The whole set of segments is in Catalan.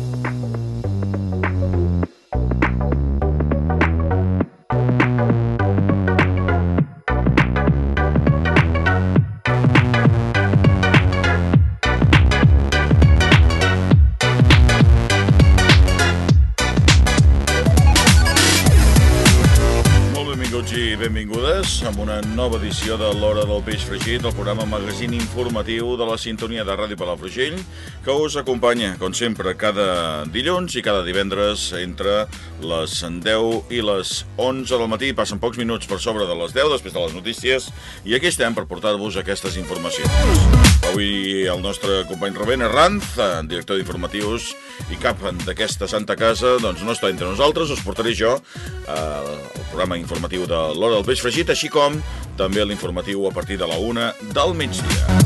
Thank you. Nova edició de l'Hora del Peix Fregit, el programa magazín informatiu de la sintonia de Ràdio Palafrugell, que us acompanya, com sempre, cada dilluns i cada divendres entre les 10 i les 11 del matí. Passen pocs minuts per sobre de les 10, després de les notícies, i aquí estem per portar-vos aquestes informacions. Avui el nostre company Rubén Arranz, director d'informatius i cap d'aquesta santa casa, doncs no està entre nosaltres, us portaré jo eh, el programa informatiu de l'Hora del Peix Fregit, així com també l'informatiu a partir de la una del migdia.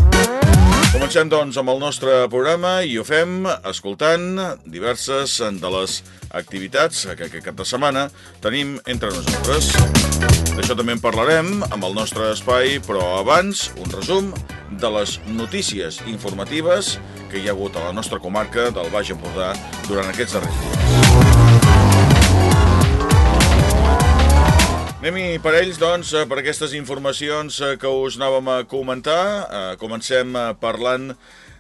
Comencem, doncs, amb el nostre programa i ho fem escoltant diverses de les activitats que aquest cap de setmana tenim entre nosaltres. D'això també en parlarem amb el nostre espai, però abans un resum de les notícies informatives que hi ha hagut a la nostra comarca del Baix Empordà durant aquests darrers dies. Anem-hi per ells, doncs, per aquestes informacions que us anàvem a comentar. Comencem parlant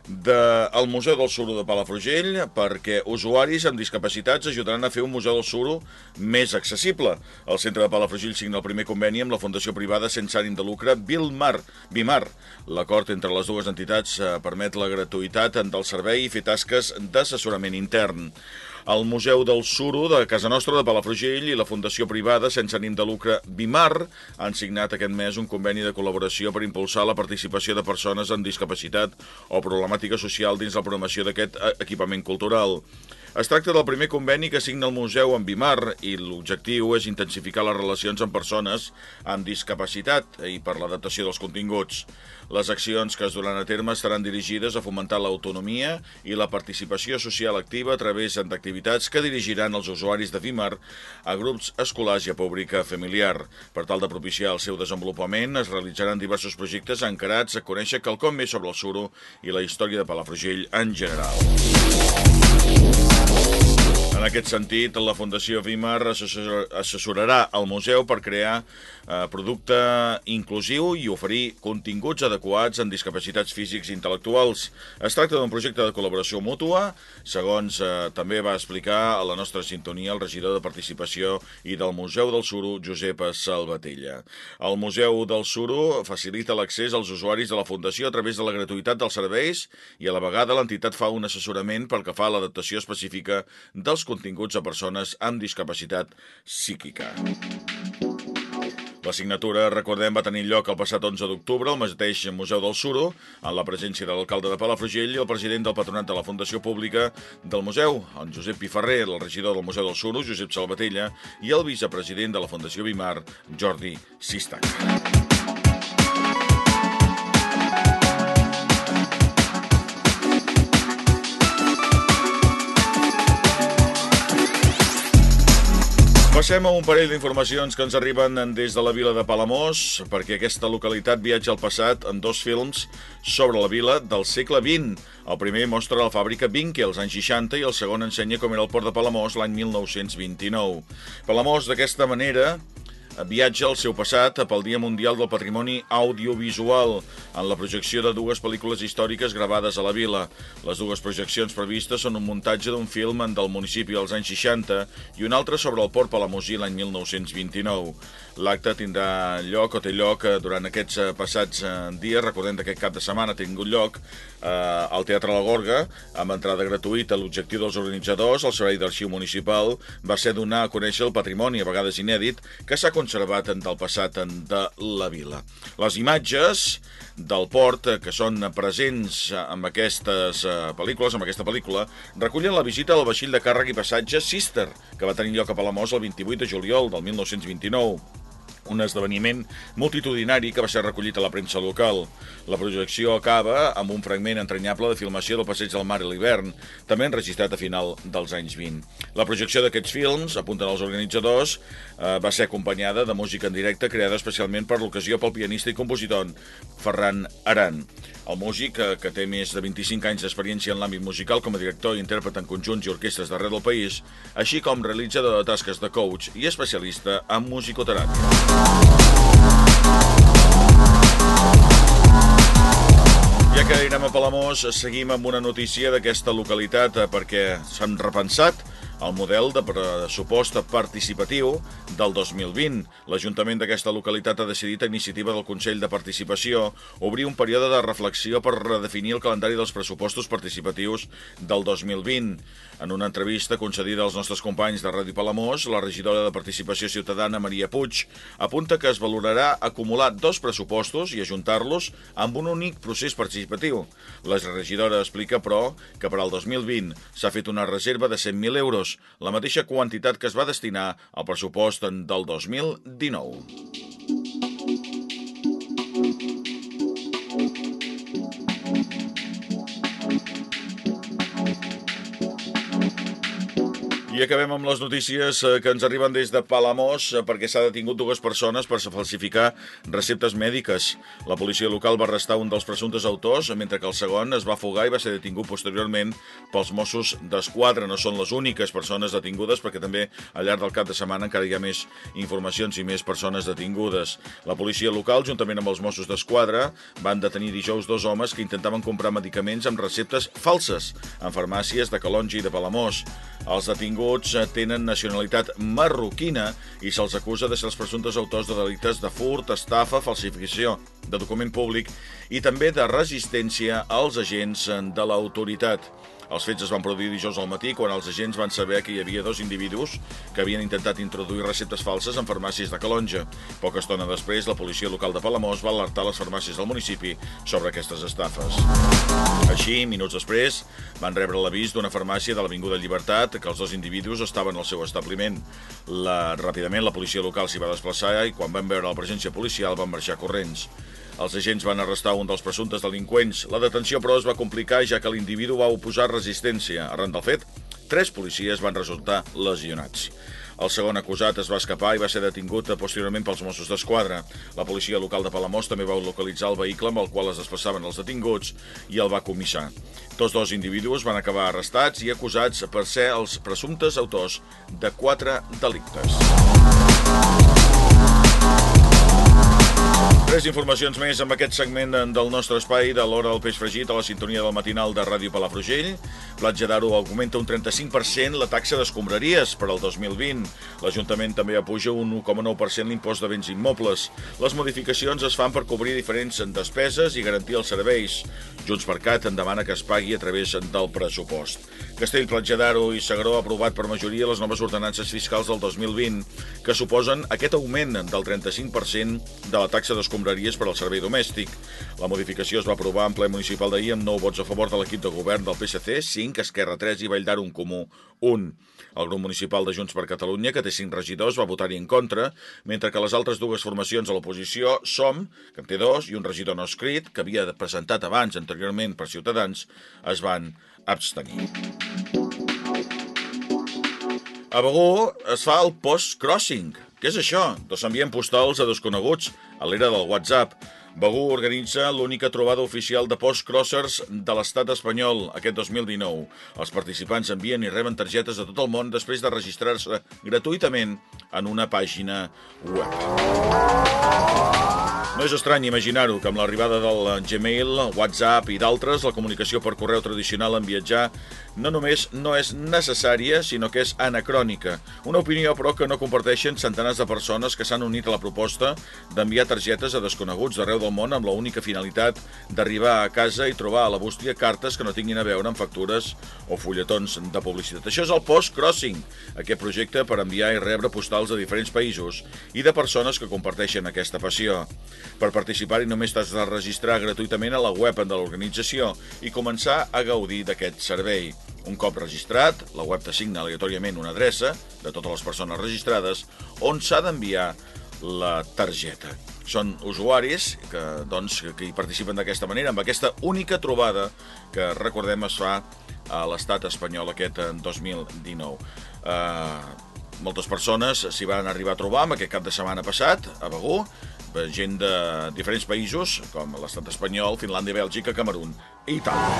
del Museu del Suro de Palafrugell perquè usuaris amb discapacitats ajudaran a fer un Museu del Suro més accessible. El centre de Palafrugell signa el primer conveni amb la Fundació Privada sense ànim de lucre Vilmar. Bimar. L'acord entre les dues entitats permet la gratuïtat del servei i fer tasques d'assessorament intern. El Museu del Suro de Casa Nostra de Palafrugell i la Fundació Privada sense ànim de lucre Bimar han signat aquest mes un conveni de col·laboració per impulsar la participació de persones amb discapacitat o problemàtica social dins la programació d'aquest equipament cultural. Es tracta del primer conveni que signa el museu amb Bimar i l'objectiu és intensificar les relacions amb persones amb discapacitat i per l'adaptació dels continguts. Les accions que es duran a terme estaran dirigides a fomentar l'autonomia i la participació social activa a través d'activitats que dirigiran els usuaris de Bimar a grups escolars i a pública familiar. Per tal de propiciar el seu desenvolupament, es realitzaran diversos projectes encarats a conèixer quelcom més sobre el suro i la història de Palafrugell en general. Thank you. En aquest sentit, la Fundació Vimar assessorarà el museu per crear eh, producte inclusiu i oferir continguts adequats en discapacitats físics i intel·lectuals. Es tracta d'un projecte de col·laboració mútua, segons eh, també va explicar a la nostra sintonia el regidor de Participació i del Museu del Suro, Josep Salvatella. El Museu del Suro facilita l'accés als usuaris de la Fundació a través de la gratuïtat dels serveis i a la vegada l'entitat fa un assessorament pel que fa a l'adaptació específica dels continguts a persones amb discapacitat psíquica. La signatura, recordem, va tenir lloc el passat 11 d'octubre al mateix Museu del Suro, en la presència de l'alcalde de Palafrugell i el president del patronat de la Fundació Pública del Museu, en Josep Piferrer, el regidor del Museu del Suro, Josep Salvatella, i el vicepresident de la Fundació Bimar, Jordi Sistac. Passem a un parell d'informacions que ens arriben des de la vila de Palamós, perquè aquesta localitat viatja al passat en dos films sobre la vila del segle XX. El primer mostra la fàbrica Vinque als anys 60 i el segon ensenya com era el port de Palamós l'any 1929. Palamós, d'aquesta manera, viatja al seu passat pel Dia Mundial del Patrimoni Audiovisual en la projecció de dues pel·lícules històriques gravades a la vila. Les dues projeccions previstes són un muntatge d'un film del municipi als anys 60 i un altre sobre el port Palamosí l'any 1929. L'acte tindrà lloc o té lloc eh, durant aquests eh, passats eh, dies. Recordem que aquest cap de setmana ha tingut lloc eh, al Teatre La Gorga amb entrada gratuïta. L'objectiu dels organitzadors, el Servei d'Arxiu Municipal, va ser donar a conèixer el patrimoni, a vegades inèdit, que s'ha conservat del passat de la vila. Les imatges del port que són presents amb aquestes pel·lícules, amb aquesta pel·lícula, recullen la visita al vaixell de càrrega i passatge Sister, que va tenir lloc a Palamós el 28 de juliol del 1929. Un esdeveniment multitudinari que va ser recollit a la premsa local. La projecció acaba amb un fragment entranyable de filmació del Passeig del Mar a l'hivern, també enregistrat a final dels anys 20. La projecció d'aquests films, apunten els organitzadors, eh, va ser acompanyada de música en directe creada especialment per l'ocasió pel pianista i compositor Ferran Aran. El músic, eh, que té més de 25 anys d'experiència en l'àmbit musical com a director i intèrpret en conjunts i orquestres d'arreu del país, així com realitzador de tasques de coach i especialista en musicoteràpia. Ja que anirem a Palamós, seguim amb una notícia d'aquesta localitat eh, perquè s'han repensat el model de pressupost participatiu del 2020. L'Ajuntament d'aquesta localitat ha decidit a iniciativa del Consell de Participació obrir un període de reflexió per redefinir el calendari dels pressupostos participatius del 2020. En una entrevista concedida als nostres companys de Ràdio Palamós, la regidora de Participació Ciutadana, Maria Puig, apunta que es valorarà acumular dos pressupostos i ajuntar-los amb un únic procés participatiu. La regidora explica, però, que per al 2020 s'ha fet una reserva de 100.000 euros la mateixa quantitat que es va destinar al pressupost del 2019. I acabem amb les notícies eh, que ens arriben des de Palamós eh, perquè s'ha detingut dues persones per falsificar receptes mèdiques. La policia local va arrestar un dels presumptes autors, mentre que el segon es va fugar i va ser detingut posteriorment pels Mossos d'Esquadra. No són les úniques persones detingudes perquè també al llarg del cap de setmana encara hi ha més informacions i més persones detingudes. La policia local, juntament amb els Mossos d'Esquadra, van detenir dijous dos homes que intentaven comprar medicaments amb receptes falses en farmàcies de Calongi i de Palamós. Els detinguts eh, tenen nacionalitat marroquina i se'ls acusa de ser els presumptes autors de delictes de furt, estafa, falsificació de document públic i també de resistència als agents de l'autoritat. Els fets es van produir dijous al matí quan els agents van saber que hi havia dos individus que havien intentat introduir receptes falses en farmàcies de Calonja. Poca estona després, la policia local de Palamós va alertar les farmàcies del municipi sobre aquestes estafes. Així, minuts després, van rebre l'avís d'una farmàcia de l'Avinguda Llibertat que els dos individus estaven al seu establiment. La, ràpidament, la policia local s'hi va desplaçar i quan van veure la presència policial van marxar corrents. Els agents van arrestar un dels presumptes delinqüents. La detenció, però, es va complicar ja que l'individu va oposar resistència. Arran del fet, tres policies van resultar lesionats. El segon acusat es va escapar i va ser detingut posteriorment pels Mossos d'Esquadra. La policia local de Palamós també va localitzar el vehicle amb el qual es desplaçaven els detinguts i el va comissar. Tots dos individus van acabar arrestats i acusats per ser els presumptes autors de quatre delictes. Tres informacions més amb aquest segment del nostre espai de l'hora del peix fregit a la sintonia del matinal de Ràdio Palafrugell. Platja d'Aro augmenta un 35% la taxa d'escombraries per al 2020. L'Ajuntament també apuja un 1,9% l'impost de béns immobles. Les modificacions es fan per cobrir diferents despeses i garantir els serveis. Junts per Cat en demana que es pagui a través del pressupost. Castell, Platja d'Aro i Segaró ha aprovat per majoria les noves ordenances fiscals del 2020, que suposen aquest augment del 35% de la taxa d'escombraries escombraries per al servei domèstic. La modificació es va aprovar en ple municipal d'ahir amb 9 vots a favor de l'equip de govern del PSC, 5, Esquerra 3 i Valldar un comú 1. El grup municipal de Junts per Catalunya, que té 5 regidors, va votar-hi en contra, mentre que les altres dues formacions a l'oposició, Som, que en té dos, i un regidor no escrit, que havia presentat abans, anteriorment, per Ciutadans, es van abstenir. A Begú es fa el post-crossing, què és això? Doncs s'envien postals a desconeguts a l'era del WhatsApp. Begú organitza l'única trobada oficial de post-crossers de l'estat espanyol aquest 2019. Els participants envien i reben targetes de tot el món després de registrar-se gratuïtament en una pàgina web. No és estrany imaginar-ho que amb l'arribada del Gmail, WhatsApp i d'altres, la comunicació per correu tradicional en viatjar no només no és necessària, sinó que és anacrònica. Una opinió, però, que no comparteixen centenars de persones que s'han unit a la proposta d'enviar targetes a desconeguts d'arreu del món amb la única finalitat d'arribar a casa i trobar a la bústia cartes que no tinguin a veure amb factures o fulletons de publicitat. Això és el Post-Crossing, aquest projecte per enviar i rebre postals de diferents països i de persones que comparteixen aquesta passió. Per participar-hi només t'has de registrar gratuïtament a la web de l'organització i començar a gaudir d'aquest servei. Un cop registrat, la web t'assigna aleatòriament una adreça de totes les persones registrades on s'ha d'enviar la targeta. Són usuaris que, doncs, que hi participen d'aquesta manera, amb aquesta única trobada que, recordem, es fa a l'estat espanyol aquest en 2019. Uh, moltes persones s'hi van arribar a trobar amb aquest cap de setmana passat, a Begú, gent de diferents països, com l'estat espanyol, Finlàndia, Bèlgica, Camerún i Itàlia.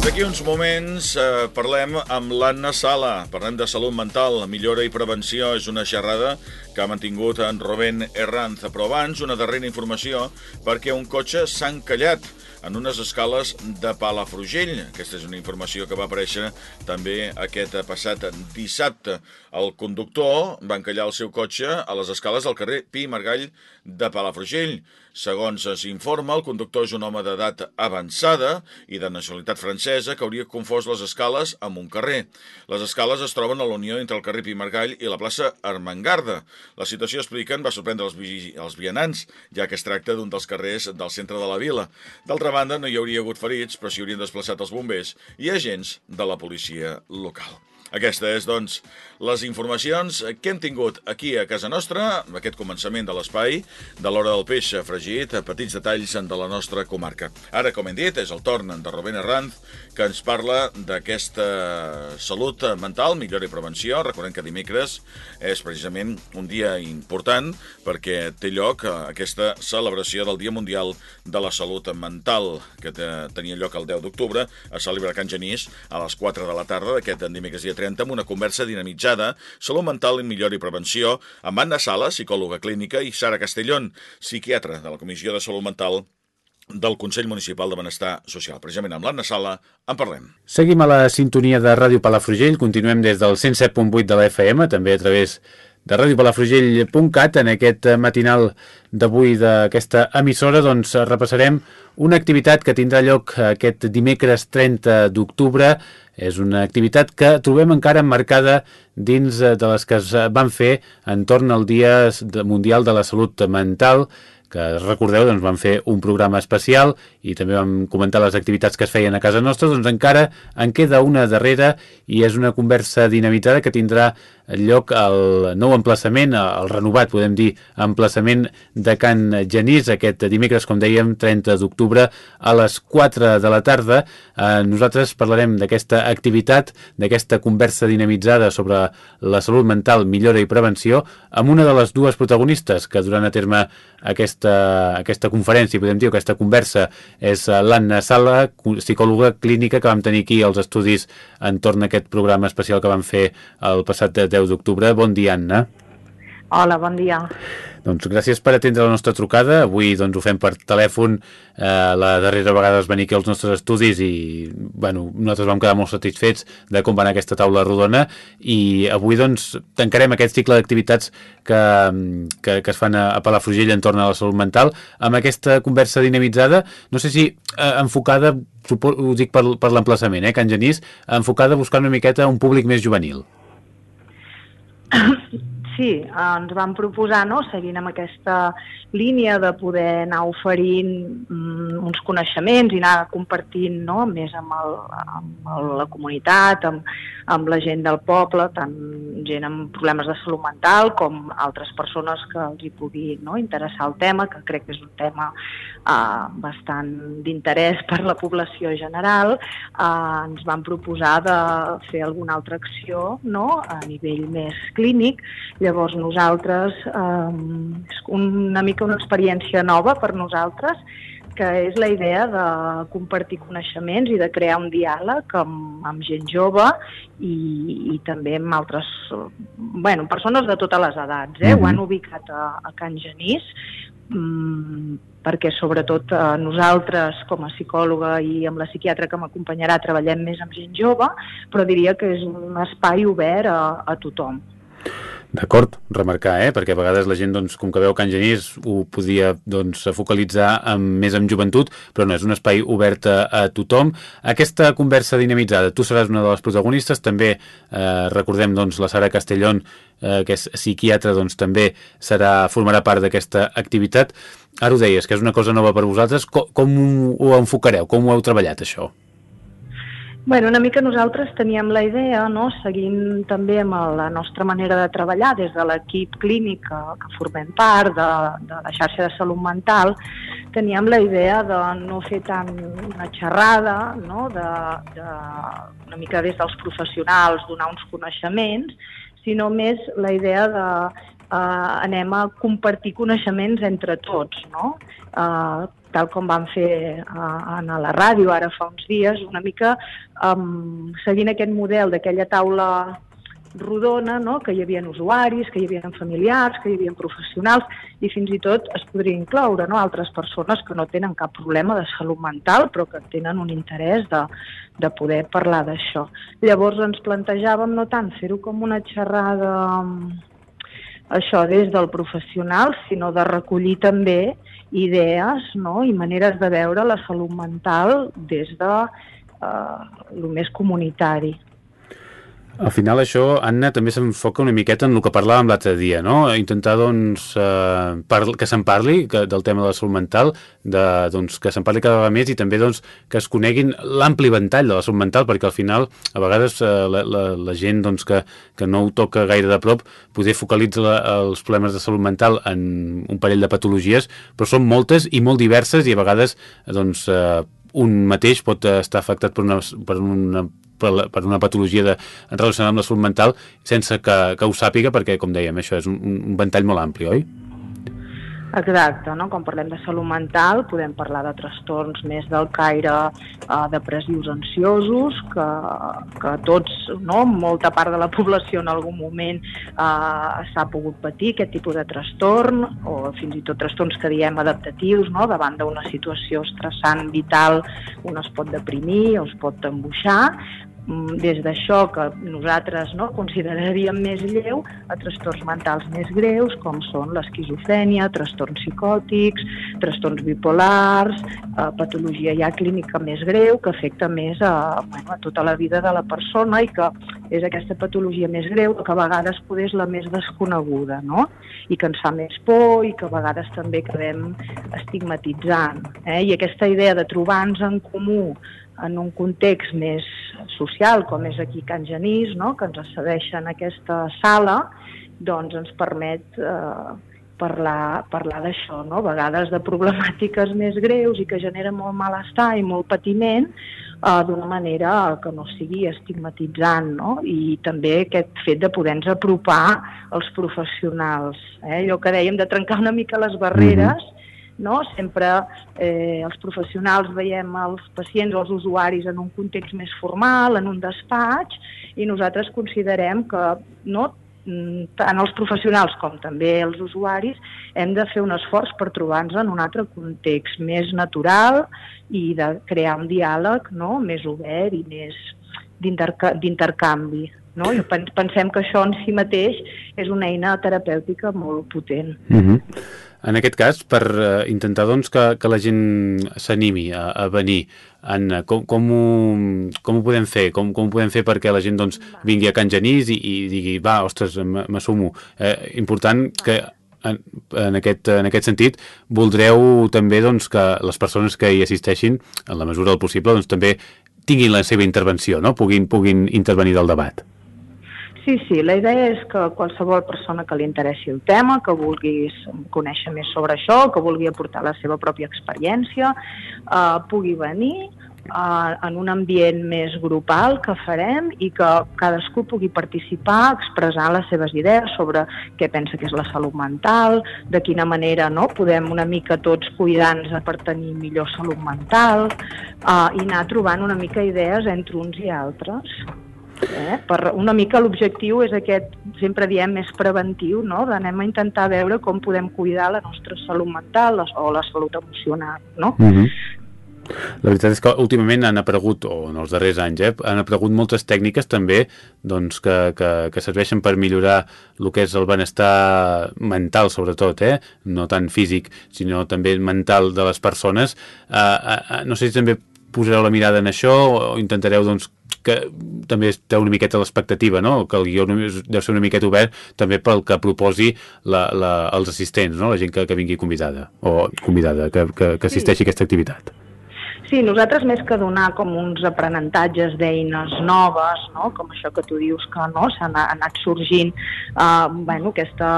D'aquí uns moments eh, parlem amb l'Anna Sala, parlem de salut mental, millora i prevenció, és una xerrada que ha mantingut en Rubén Herranz, però abans una darrera informació perquè un cotxe s'ha encallat en unes escales de Palafrugell. Aquesta és una informació que va aparèixer també aquest passat dissabte. El conductor va encallar el seu cotxe a les escales del carrer Pi Margall de Palafrugell. Segons s'informa, el conductor és un home d'edat avançada i de nacionalitat francesa que hauria confós les escales amb un carrer. Les escales es troben a la unió entre el carrer Pi Margall i la plaça Armengarda. La situació, expliquen, va sorprendre els, vi els vianants, ja que es tracta d'un dels carrers del centre de la vila. D'altra banda, no hi hauria hagut ferits, però s'hi haurien desplaçat els bombers i agents de la policia local. Aquesta és, doncs, les informacions que hem tingut aquí a casa nostra, aquest començament de l'espai, de l'hora del peix fregit, petits detalls de la nostra comarca. Ara, com hem dit, és el torn de Rubén Herranz, que ens parla d'aquesta salut mental, millora i prevenció. Recordem que dimecres és precisament un dia important perquè té lloc aquesta celebració del Dia Mundial de la Salut Mental, que tenia lloc el 10 d'octubre, a celebrar Can Genís a les 4 de la tarda d'aquest dimecres dia 30 amb una conversa dinamitzada, salut mental i millora i prevenció, amb Anna Sala, psicòloga clínica, i Sara Castellón, psiquiatra de la Comissió de Salut Mental del Consell Municipal de Benestar Social. Precisament amb l'Anna Sala en parlem. Seguim a la sintonia de Ràdio Palafrugell, continuem des del 107.8 de la FM, també a través de radiopalafrugell.cat en aquest matinal d'avui d'aquesta emissora doncs repassarem una activitat que tindrà lloc aquest dimecres 30 d'octubre és una activitat que trobem encara emmarcada dins de les que es van fer entorn al Dia Mundial de la Salut Mental que recordeu, doncs vam fer un programa especial i també vam comentar les activitats que es feien a casa nostra, doncs encara en queda una darrera i és una conversa dinamitada que tindrà lloc al nou emplaçament, al renovat, podem dir, emplaçament de Can Genís, aquest dimecres, com dèiem, 30 d'octubre, a les 4 de la tarda. Eh, nosaltres parlarem d'aquesta activitat, d'aquesta conversa dinamitzada sobre la salut mental, millora i prevenció, amb una de les dues protagonistes que duran a terme aquesta, aquesta conferència, podem dir, aquesta conversa, és l'Anna Sala, psicòloga clínica que vam tenir aquí als estudis entorn a aquest programa especial que vam fer el passat 10 d'octubre. Bon dia, Anna. Hola, bon dia. Doncs gràcies per atendre la nostra trucada. Avui doncs, ho fem per telèfon. Eh, la darrera vegada es venir aquí als nostres estudis i bueno, nosaltres vam quedar molt satisfets de com va anar aquesta taula rodona i avui doncs, tancarem aquest cicle d'activitats que, que, que es fan a, a Palafrugell entorn a la salut mental amb aquesta conversa dinamitzada. No sé si eh, enfocada, ho dic per, per l'emplaçament, eh, Can Genís, enfocada a buscar una miqueta un públic més juvenil. Sí, ens vam proposar, no?, seguint amb aquesta línia de poder anar oferint mm, uns coneixements i anar compartint no? més amb, el, amb la comunitat, amb, amb la gent del poble, tant gent amb problemes de salut mental com altres persones que els hi pugui no? interessar el tema, que crec que és un tema eh, bastant d'interès per la població general. Eh, ens van proposar de fer alguna altra acció no? a nivell més clínic. Llavors nosaltres, eh, és una mica una experiència nova per nosaltres, que és la idea de compartir coneixements i de crear un diàleg amb, amb gent jove i, i també amb altres, bueno, persones de totes les edats. Eh? Mm -hmm. Ho han ubicat a, a Can Genís, mmm, perquè sobretot eh, nosaltres com a psicòloga i amb la psiquiatra que m'acompanyarà treballem més amb gent jove, però diria que és un espai obert a, a tothom. D'acord, remarcar, eh? perquè a vegades la gent, doncs, com que veu Can Genís, ho podia doncs, focalitzar amb, més en joventut, però no, és un espai obert a, a tothom. Aquesta conversa dinamitzada, tu seràs una de les protagonistes, també eh, recordem doncs, la Sara Castellón, eh, que és psiquiatra, doncs, també serà formarà part d'aquesta activitat. Ara ho deies, que és una cosa nova per vosaltres. Com, com ho enfocareu? Com ho heu treballat, això? Bueno, una mica nosaltres teníem la idea, no? seguint també amb la nostra manera de treballar des de l'equip clínic que, formem part de, de la xarxa de salut mental, teníem la idea de no fer tant una xerrada, no? de, de, una mica des dels professionals donar uns coneixements, sinó més la idea de eh, anem a compartir coneixements entre tots, no? Eh, tal com vam fer a, a la ràdio ara fa uns dies, una mica um, seguint aquest model d'aquella taula rodona, no? que hi havia usuaris, que hi havia familiars, que hi havia professionals i fins i tot es podria incloure no? altres persones que no tenen cap problema de salut mental però que tenen un interès de, de poder parlar d'això. Llavors ens plantejàvem no tant fer-ho com una xerrada això des del professional, sinó de recollir també idees no? i maneres de veure la salut mental des de eh, lo més comunitari. Al final això, Anna, també s'enfoca una miqueta en el que parlàvem l'altre dia, no? Intentar, doncs, eh, que se'n parli que, del tema de la salut mental, de, doncs, que se'n parli cada vegada més i també, doncs, que es coneguin l'ampli ventall de la salut mental, perquè al final, a vegades, eh, la, la, la gent, doncs, que, que no ho toca gaire de prop, poder focalitza la, els problemes de salut mental en un parell de patologies, però són moltes i molt diverses i a vegades, doncs, eh, un mateix pot estar afectat per una, per una per, la, per una patologia de, relacionada amb la salut mental sense que, que ho sàpiga perquè, com dèiem, això és un, un ventall molt ampli, oi? Exacte, no? quan parlem de salut mental podem parlar de trastorns més del caire eh, depressius ansiosos, que, que tots, no? molta part de la població en algun moment eh, s'ha pogut patir aquest tipus de trastorn, o fins i tot trastorns que diem adaptatius, no? davant d'una situació estressant vital un es pot deprimir o es pot embuixar, des d'això que nosaltres no, consideraríem més lleu a trastorns mentals més greus com són l'esquizofrènia, trastorns psicòtics, trastorns bipolars, eh, patologia ja clínica més greu que afecta més a, bueno, a tota la vida de la persona i que és aquesta patologia més greu que a vegades poder és la més desconeguda no? i que ens fa més por i que a vegades també acabem estigmatitzant. Eh? I aquesta idea de trobar-nos en comú en un context més social, com és aquí Can Genís, no? que ens accedeixen a aquesta sala, doncs ens permet eh, parlar, parlar d'això, no? a vegades de problemàtiques més greus i que generen molt malestar i molt patiment, eh, d'una manera que no sigui estigmatitzant, no? i també aquest fet de poder-nos apropar als professionals. Eh? Allò que dèiem de trencar una mica les barreres, mm -hmm no? Sempre eh, els professionals veiem els pacients o els usuaris en un context més formal, en un despatx, i nosaltres considerem que no, tant els professionals com també els usuaris hem de fer un esforç per trobar-nos en un altre context més natural i de crear un diàleg no? més obert i més d'intercanvi. No? I pensem que això en si mateix és una eina terapèutica molt potent. Mm -hmm. En aquest cas, per uh, intentar doncs, que, que la gent s'animi a, a venir, en, com, com, ho, com ho podem fer? Com, com ho podem fer perquè la gent doncs, vingui a Can Genís i, i digui, va, ostres, m'assumo. Eh, important que en, en, aquest, en aquest sentit voldreu també doncs, que les persones que hi assisteixin, en la mesura del possible, doncs, també tinguin la seva intervenció, no? puguin, puguin intervenir del debat. Sí, sí, la idea és que qualsevol persona que li interessi el tema, que vulgui conèixer més sobre això, que vulgui aportar la seva pròpia experiència, eh, pugui venir eh, en un ambient més grupal que farem i que cadascú pugui participar expressant les seves idees sobre què pensa que és la salut mental, de quina manera no podem una mica tots cuidar-nos per tenir millor salut mental eh, i anar trobant una mica idees entre uns i altres. Eh? Per una mica l'objectiu és aquest, sempre diem, més preventiu, no? d'anem a intentar veure com podem cuidar la nostra salut mental o la salut emocional. No? Mm -hmm. La veritat és que últimament han aparegut, o en els darrers anys, eh, han aparegut moltes tècniques també doncs, que, que, que serveixen per millorar el que és el benestar mental, sobretot, eh? no tant físic, sinó també mental de les persones. Uh, uh, no sé si també posareu la mirada en això o intentareu doncs, que també té una miqueta l'expectativa, no? que el guió deu ser una miqueta obert també pel que proposi la, la, els assistents, no? la gent que, que vingui convidada o convidada, que, que, que assisteixi sí. a aquesta activitat. Sí, nosaltres més que donar com uns aprenentatges d'eines noves, no? com això que tu dius que no s'han anat sorgint, eh, bueno, aquesta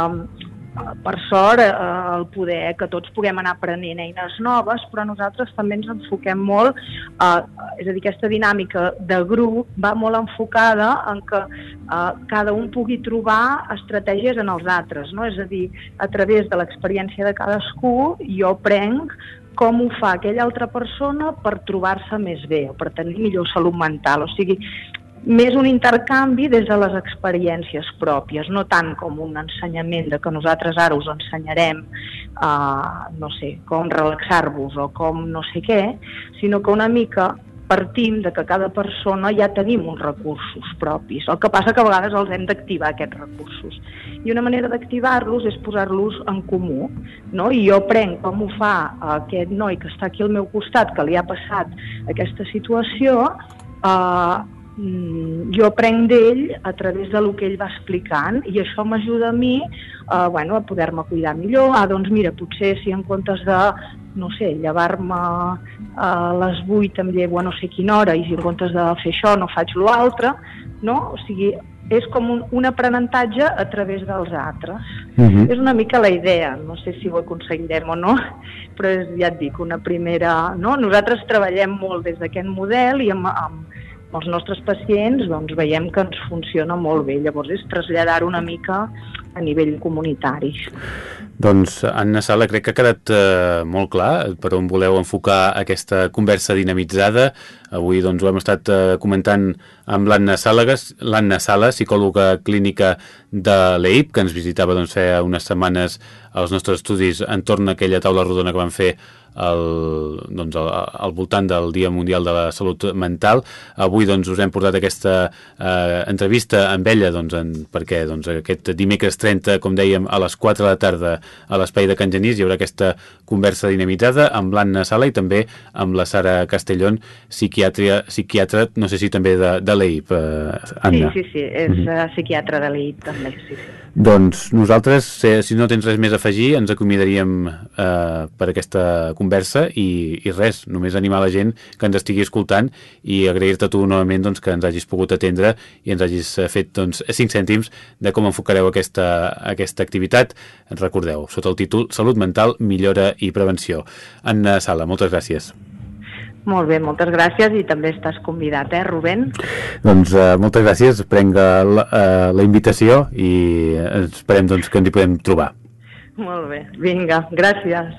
per sort, eh, el poder que tots puguem anar aprenent eines noves, però nosaltres també ens enfoquem molt, eh, és a dir, aquesta dinàmica de grup va molt enfocada en que eh, cada un pugui trobar estratègies en els altres, no? és a dir, a través de l'experiència de cadascú jo prenc com ho fa aquella altra persona per trobar-se més bé o per tenir millor salut mental. O sigui, més un intercanvi des de les experiències pròpies, no tant com un ensenyament de que nosaltres ara us ensenyarem uh, no sé, com relaxar-vos o com no sé què, sinó que una mica partim de que cada persona ja tenim uns recursos propis. El que passa que a vegades els hem d'activar, aquests recursos. I una manera d'activar-los és posar-los en comú. No? I jo prenc com ho fa aquest noi que està aquí al meu costat, que li ha passat aquesta situació, eh, jo aprenc d'ell a través de lo que ell va explicant i això m'ajuda a mi eh, bueno, a poder-me cuidar millor. Ah, doncs mira, potser si en comptes de, no sé, llevar-me a les 8 em llevo a no sé quina hora i si en comptes de fer això no faig l'altre, no? O sigui, és com un, un aprenentatge a través dels altres. Uh mhm. -huh. És una mica la idea, no sé si ho aconseguirem o no, però és, ja et dic, una primera... No? Nosaltres treballem molt des d'aquest model i amb, amb, els nostres pacients doncs, veiem que ens funciona molt bé. Llavors és traslladar una mica a nivell comunitari. Doncs, Anna Sala, crec que ha quedat eh, molt clar per on voleu enfocar aquesta conversa dinamitzada. Avui doncs, ho hem estat eh, comentant amb l'Anna Sala, psicòloga clínica de l'EIP, que ens visitava doncs, feia unes setmanes als nostres estudis entorn a aquella taula rodona que van fer al, doncs, al, al voltant del Dia Mundial de la Salut Mental. Avui doncs, us hem portat aquesta eh, entrevista amb ella doncs, en, perquè doncs, aquest dimecres 30, com dèiem, a les 4 de la tarda a l'espai de Can Genís hi haurà aquesta conversa dinamitzada amb l'Anna Sala i també amb la Sara Castellón, psiquiatra, psiquiatra no sé si també de, de l'EIP, eh, Anna. Sí, sí, sí, és mm -hmm. psiquiatra de l'EIP també, sí, sí. Doncs nosaltres, si no tens res més a afegir, ens acomiadaríem eh, per aquesta conversa i, i res, només animar la gent que ens estigui escoltant i agrair-te tu novament doncs, que ens hagis pogut atendre i ens hagis fet doncs, 5 cèntims de com enfocareu aquesta, aquesta activitat. Ens recordeu, sota el títol Salut mental, millora i prevenció. Anna Sala, moltes gràcies. Molt bé, moltes gràcies i també estàs convidat, eh, Rubén? Doncs uh, moltes gràcies, prenc la, uh, la invitació i esperem doncs, que ens hi podem trobar. Molt bé, vinga, gràcies.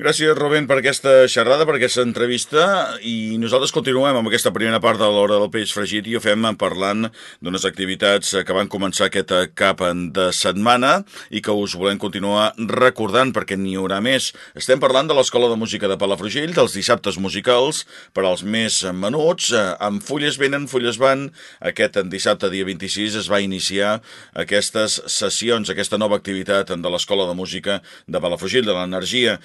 Gràcies, Rubén, per aquesta xerrada, per aquesta entrevista, i nosaltres continuem amb aquesta primera part de l'hora del peix fregit i ho fem parlant d'unes activitats que van començar aquest cap de setmana i que us volem continuar recordant perquè n'hi haurà més. Estem parlant de l'Escola de Música de Palafrugell, dels dissabtes musicals per als més menuts, amb Fulles venen, Fulles van. Aquest dissabte, dia 26, es va iniciar aquestes sessions, aquesta nova activitat de l'Escola de Música de Palafrugell, de l'Energia.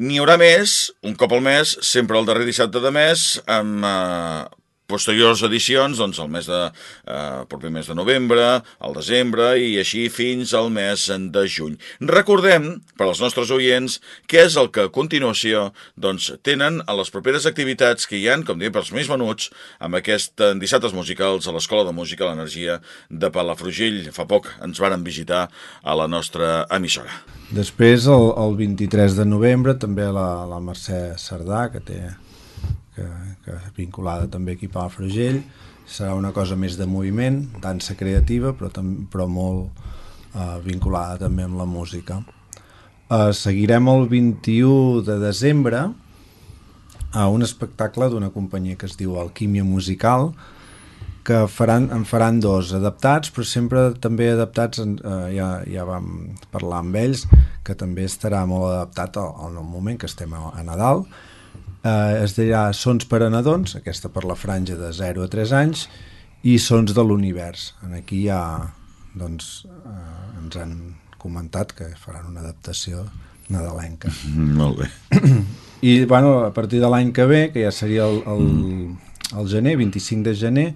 N'hi haurà més, un cop al mes, sempre el darrer dissabte de mes, amb eh, posteriors edicions, doncs el mes de, eh, proper mes de novembre, al desembre i així fins al mes de juny. Recordem, per als nostres oients, què és el que a continuació doncs, tenen a les properes activitats que hi han, com diem, pels més menuts, amb aquest eh, dissabtes musicals a l'Escola de Música l'Energia de Palafrugell. Fa poc ens varen visitar a la nostra emissora. Després, el, el 23 de novembre, també la, la Mercè Cerdà, que té que, que vinculada també aquí a Palafrugell, serà una cosa més de moviment, dansa creativa, però, tam, però molt uh, vinculada també amb la música. Uh, seguirem el 21 de desembre a un espectacle d'una companyia que es diu Alquímia Musical, que faran, en faran dos adaptats, però sempre també adaptats, eh, ja, ja vam parlar amb ells, que també estarà molt adaptat al, al moment que estem a, a Nadal. Eh, es dirà Sons per a nadons, aquesta per la franja de 0 a 3 anys, i Sons de l'univers. Aquí ja doncs, eh, ens han comentat que faran una adaptació nadalenca. Mm, molt bé. I bueno, a partir de l'any que ve, que ja seria el, el, mm. el gener, 25 de gener,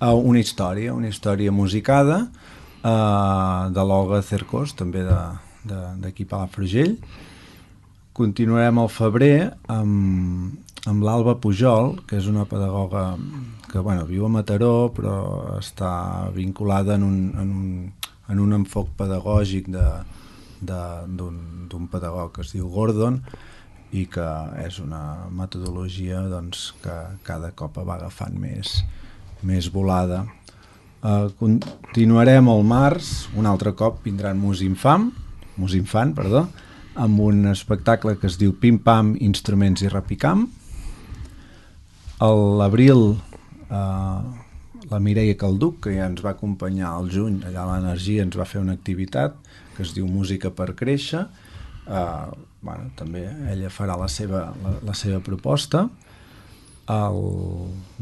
uh, una història, una història musicada uh, de l'Olga Cercós, també d'aquí Palafrugell. Continuarem al febrer amb, amb l'Alba Pujol, que és una pedagoga que bueno, viu a Mataró però està vinculada en un, en un, en un enfoc pedagògic d'un pedagog que es diu Gordon i que és una metodologia doncs, que cada cop va agafant més, més volada. Uh, continuarem al març, un altre cop vindran Mus Infam, Mus Infant, perdó, amb un espectacle que es diu Pim Pam, Instruments i Rapicam. A l'abril eh, la Mireia Calduc, que ja ens va acompanyar al juny, allà a l'Energia ens va fer una activitat que es diu Música per créixer, eh, bueno, també ella farà la seva, la, la seva proposta. El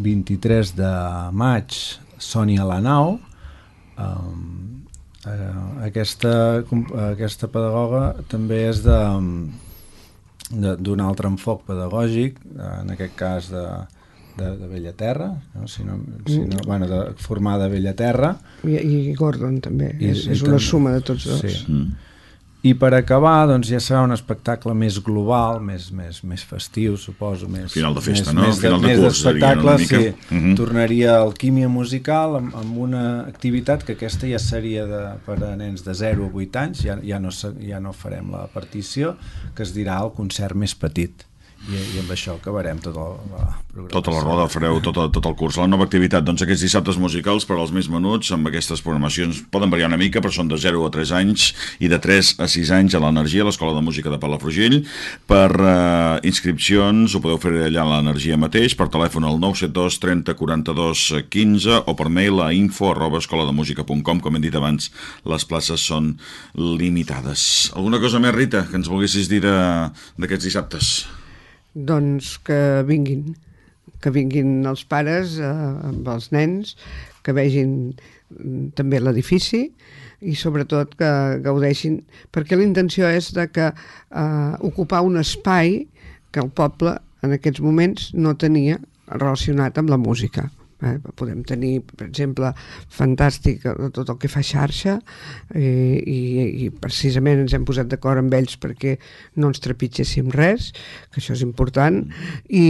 23 de maig, Sònia Lanau, eh, eh, aquesta, aquesta pedagoga també és de d'un altre enfoc pedagògic, en aquest cas de, de, de Bellaterra, no? Si no, si no, bueno, de, formada a Bellaterra. I, I Gordon també, I, és, és una també. suma de tots dos. Sí. Mm. I per acabar, doncs ja serà un espectacle més global, més, més, més festiu, suposo. Més, Final de festa, més, no? Més Final de, de curs, d'espectacle, sí. Uh mhm. -huh. Tornaria al Químia Musical amb, amb una activitat que aquesta ja seria de, per a nens de 0 a 8 anys, ja, ja, no, ja no farem la partició, que es dirà el concert més petit i, i amb això acabarem tota la, la Tota la roda, fareu tot, tot el curs. La nova activitat, doncs aquests dissabtes musicals per als més menuts, amb aquestes programacions poden variar una mica, però són de 0 a 3 anys i de 3 a 6 anys a l'Energia, a l'Escola de Música de Palafrugell. Per uh, inscripcions ho podeu fer allà a l'Energia mateix, per telèfon al 972 30 42 15 o per mail a info arroba escolademusica.com com hem dit abans, les places són limitades. Alguna cosa més, Rita, que ens volguessis dir d'aquests dissabtes? Doncs que vinguin, que vinguin els pares eh, amb els nens, que vegin mm, també l'edifici i sobretot que gaudeixin, perquè la intenció és de que eh, ocupar un espai que el poble en aquests moments no tenia relacionat amb la música. Eh, podem tenir, per exemple, fantàstic tot el que fa xarxa eh, i, i precisament ens hem posat d'acord amb ells perquè no ens trepitgéssim res, que això és important, i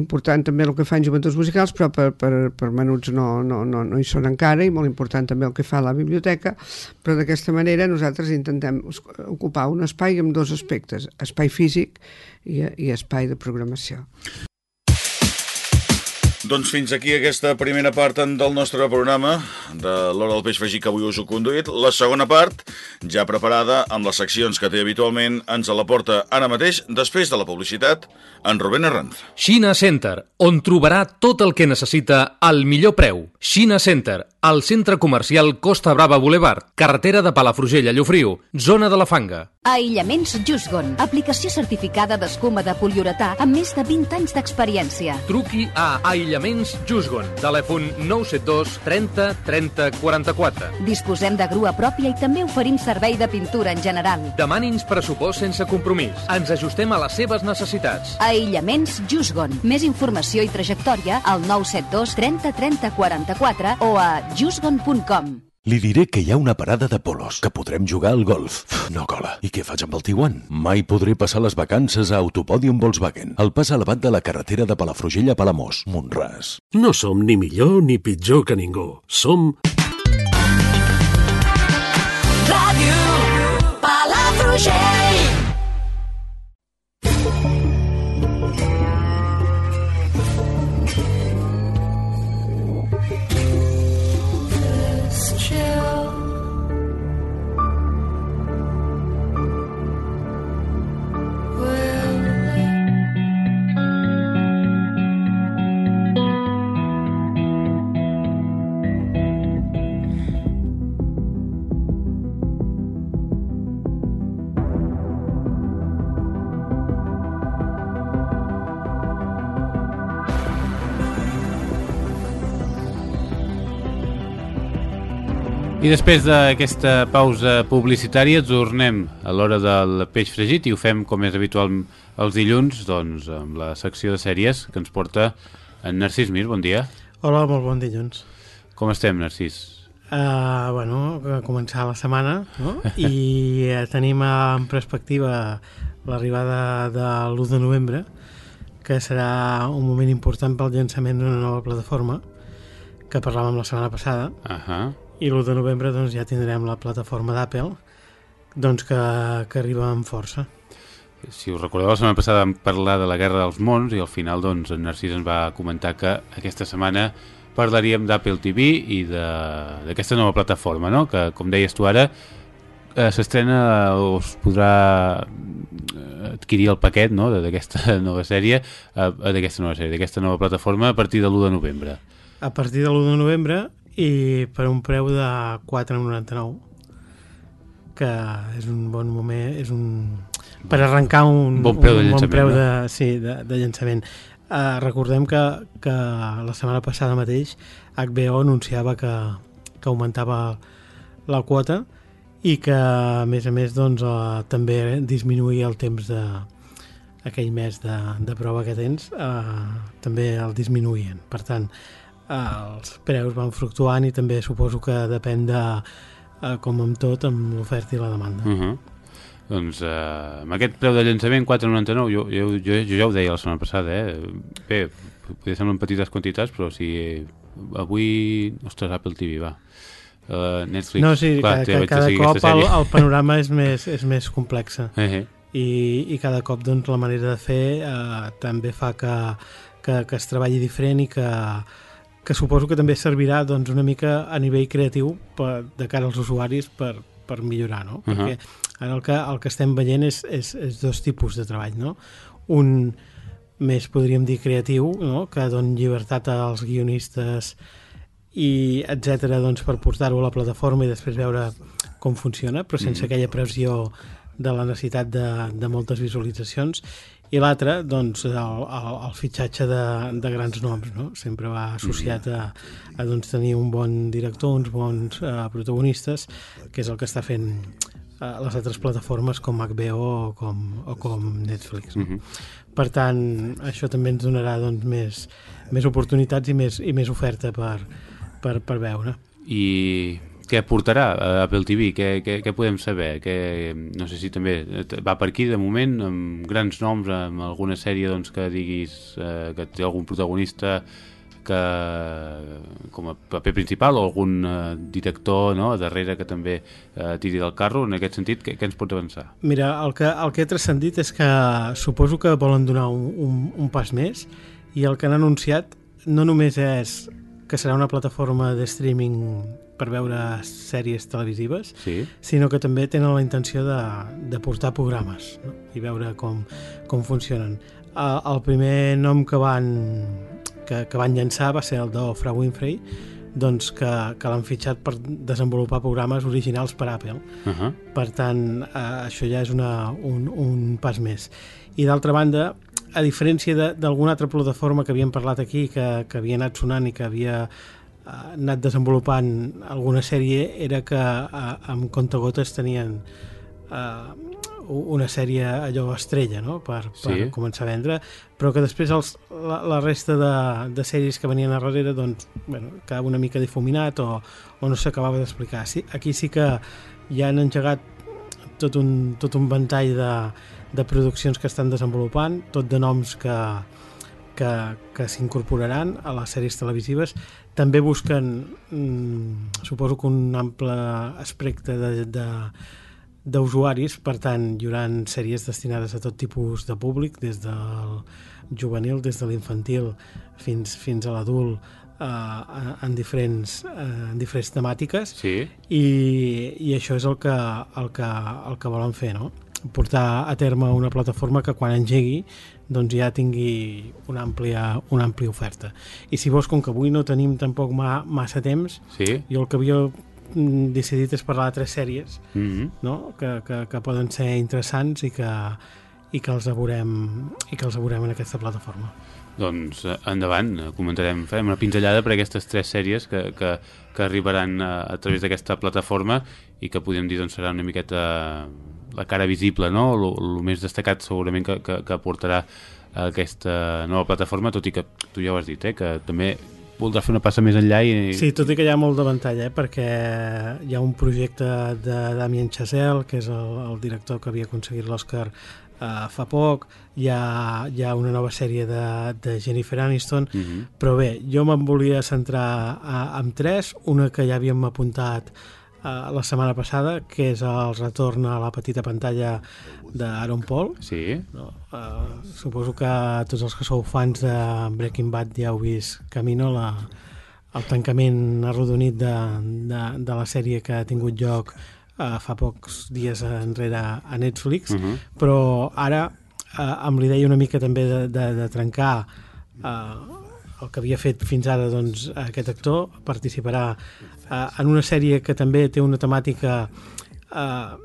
important també el que fan joventuts musicals, però per, per, per menuts no, no, no, no hi són encara, i molt important també el que fa la biblioteca, però d'aquesta manera nosaltres intentem ocupar un espai amb dos aspectes, espai físic i, i espai de programació. Doncs fins aquí aquesta primera part del nostre programa de l'Hora del Peix Fregit que avui us he conduït. La segona part, ja preparada amb les seccions que té habitualment, ens la porta ara mateix, després de la publicitat, en Rubén Arranz. Xina Center, on trobarà tot el que necessita al millor preu. Xina Center, al centre comercial Costa Brava Boulevard, carretera de Palafrugell a Llofriu, zona de la Fanga. Aïllaments Jusgon, aplicació certificada d'escuma de poliuretà amb més de 20 anys d'experiència. Truqui a Aïllaments Jusgon, telèfon 972 30 30 44. Disposem de grua pròpia i també oferim servei de pintura en general. Demani'ns pressupost sense compromís. Ens ajustem a les seves necessitats. Aïllaments Jusgon. Més informació i trajectòria al 972 30 30 44 o a justgon.com. Li diré que hi ha una parada de polos, que podrem jugar al golf. No cola. I què faig amb el Tiguan? Mai podré passar les vacances a Autopòdium Volkswagen, al pas elevat de la carretera de Palafrugell a Palamós, Montràs. No som ni millor ni pitjor que ningú. Som... Ràdio Palafrugell I després d'aquesta pausa publicitària tornem a l'hora del peix fregit i ho fem com és habitual els dilluns doncs, amb la secció de sèries que ens porta en Narcís Mir, bon dia. Hola, molt bon dilluns. Com estem, Narcís? Uh, bueno, a començar la setmana no? i uh, tenim en perspectiva l'arribada de l'1 de novembre que serà un moment important pel llançament d'una nova plataforma que parlàvem la setmana passada Uh -huh. I l'1 de novembre doncs, ja tindrem la plataforma d'Apple doncs, que, que arriba amb força. Si us recordeu, la setmana passada vam parlar de la Guerra dels Mons i al final doncs, en Narcís ens va comentar que aquesta setmana parlaríem d'Apple TV i de- d'aquesta nova plataforma, no? que com deies tu ara eh, s'estrena o es podrà eh, adquirir el paquet no? d'aquesta nova sèrie eh, d'aquesta nova sèrie, d'aquesta nova plataforma a partir de l'1 de novembre. A partir de l'1 de novembre i per un preu de 4,99 que és un bon moment, és un... per arrencar un, Bon preu de un bon llançament, preu no? de, sí, de, de llançament. Uh, recordem que, que la setmana passada mateix HBO anunciava que, que augmentava la quota i que a més a més doncs, uh, també disminuïa el temps de aquell mes de, de prova que tens uh, també el disminuïen per tant uh, els preus van fluctuant i també suposo que depèn de uh, com amb tot amb l'oferta i la demanda Uh -huh. Doncs eh, amb aquest preu de llançament 4,99 jo, jo, jo, jo ja ho deia la setmana passada eh? bé, podria semblar en petites quantitats però si avui ostres, Apple TV va uh, Netflix no, sí, clar, cada, té- cada, cop el, el panorama és més, és més complex Eh, eh. i, i cada cop doncs, la manera de fer eh, també fa que, que, que es treballi diferent i que, que suposo que també servirà doncs, una mica a nivell creatiu per, de cara als usuaris per, per millorar, no? Uh -huh. Perquè ara el que, el que estem veient és, és, és dos tipus de treball, no? Un més, podríem dir, creatiu, no? que doni llibertat als guionistes i etc doncs, per portar-ho a la plataforma i després veure com funciona, però sense Mhm. aquella pressió de la necessitat de, de moltes visualitzacions i l'altre, doncs, el, el, el fitxatge de, de grans noms, no? Sempre va associat a, a doncs, tenir un bon director, uns bons uh, protagonistes, que és el que està fent uh, les altres plataformes com HBO o com, o com Netflix. No? Mhm. Per tant, això també ens donarà doncs, més, més oportunitats i més, i més oferta per, per, per veure. i què portarà a Apple TV? Què, què, què podem saber? Que, no sé si també va per aquí de moment, amb grans noms, amb alguna sèrie doncs, que diguis eh, que té algun protagonista que com a paper principal o algun eh, director no, darrere que també eh, tiri del carro en aquest sentit, què, què ens pots avançar? Mira, el que, el que he transcendit és que suposo que volen donar un, un, un pas més i el que han anunciat no només és que serà una plataforma de streaming per veure sèries televisives, sí. sinó que també tenen la intenció de, de portar programes no? i veure com, com funcionen. El, el primer nom que van, que, que van llançar va ser el d'Ofra Winfrey, doncs que, que l'han fitxat per desenvolupar programes originals per Apple. Uh -huh. Per tant, eh, això ja és una, un, un pas més. I d'altra banda, a diferència de- d'alguna altra plataforma que havíem parlat aquí, que, que havia anat sonant i que havia anat desenvolupant alguna sèrie, era que eh, amb comptagotes tenien eh, una sèrie allò estrella no? per, per Sí. començar a vendre però que després els, la, la resta de, de sèries que venien a darrere doncs, bueno, quedava una mica difuminat o, o no s'acabava d'explicar sí, aquí sí que ja han engegat tot un, tot un ventall de, de produccions que estan desenvolupant tot de noms que, que, que s'incorporaran a les sèries televisives també busquen mm, suposo que un ample espectre de, d'usuaris, per tant, hi haurà sèries destinades a tot tipus de públic, des del juvenil, des de l'infantil fins, fins a l'adult, eh, en, diferents, eh, en diferents temàtiques sí. i, i això és el que, el, que, el que volen fer, no? Portar a terme una plataforma que quan engegui doncs ja tingui una àmplia, una àmplia oferta. I si vols, com que avui no tenim tampoc ma, massa temps, sí. jo el que havia mm, decidit és parlar de tres sèries Mm -hmm. no? que, que, que poden ser interessants i que, i que els veurem i que els veurem en aquesta plataforma. Doncs eh, endavant, eh, comentarem, farem una pinzellada per aquestes tres sèries que, que, que arribaran a, a través d'aquesta plataforma i que podem dir doncs, serà una miqueta la cara visible, no? el més destacat segurament que, que, que portarà aquesta nova plataforma, tot i que tu ja ho has dit, eh? que també voldrà fer una passa més enllà i... Sí, tot i que hi ha molt de ventall, eh? perquè hi ha un projecte de Damien Chazelle, que és el, el director que havia aconseguit l'Oscar uh, fa poc, hi ha, hi ha una nova sèrie de, de Jennifer Aniston, Mm -hmm. però bé, jo me'n volia centrar a, en tres, una que ja havíem apuntat uh, la setmana passada, que és el retorn a la petita pantalla d'Aaron Paul. Sí. No? Uh, suposo que tots els que sou fans de Breaking Bad ja heu vist Camino, la, el tancament arrodonit de, de, de la sèrie que ha tingut lloc uh, fa pocs dies enrere a Netflix, Uh -huh. però ara uh, amb l'idea una mica també de, de, de trencar uh, el que havia fet fins ara doncs, aquest actor participarà uh, en una sèrie que també té una temàtica uh,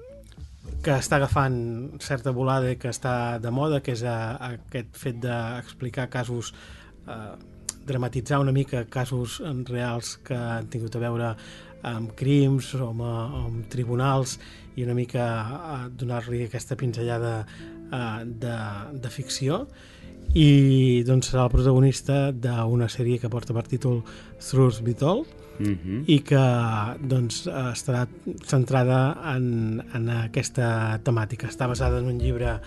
que està agafant certa volada que està de moda, que és uh, aquest fet d'explicar casos uh, dramatitzar una mica casos reals que han tingut a veure amb crims o amb, amb tribunals i una mica uh, donar-li aquesta pinzellada uh, de, de ficció i doncs serà el protagonista d'una sèrie que porta per títol Be Told Uh -huh. i que doncs, estarà centrada en, en aquesta temàtica. Està basada en un llibre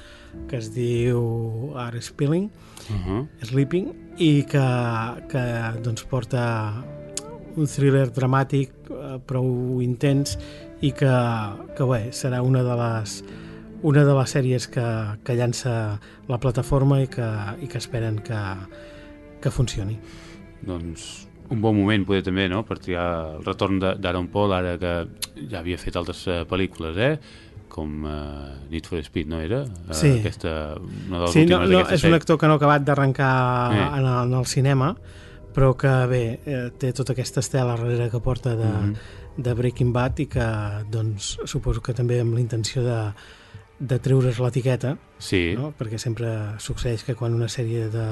que es diu Are Spilling, Uh -huh. Sleeping, i que, que doncs, porta un thriller dramàtic eh, prou intens i que, que bé, serà una de les una de les sèries que, que llança la plataforma i que, i que esperen que, que funcioni. Doncs un bon moment poder també, no?, per triar el retorn d'Aaron Paul, ara que ja havia fet altres uh, pel·lícules, eh? com uh, Need for Speed, no era? Uh, Sí. Aquesta, una de les Sí, no, no, és un actor que no ha acabat d'arrencar Eh. en, el, en el cinema, però que bé, eh, té tota aquesta estela darrere que porta de, Mhm. de Breaking Bad i que doncs, suposo que també amb la intenció de, de treure's l'etiqueta, Sí. no? perquè sempre succeeix que quan una sèrie de,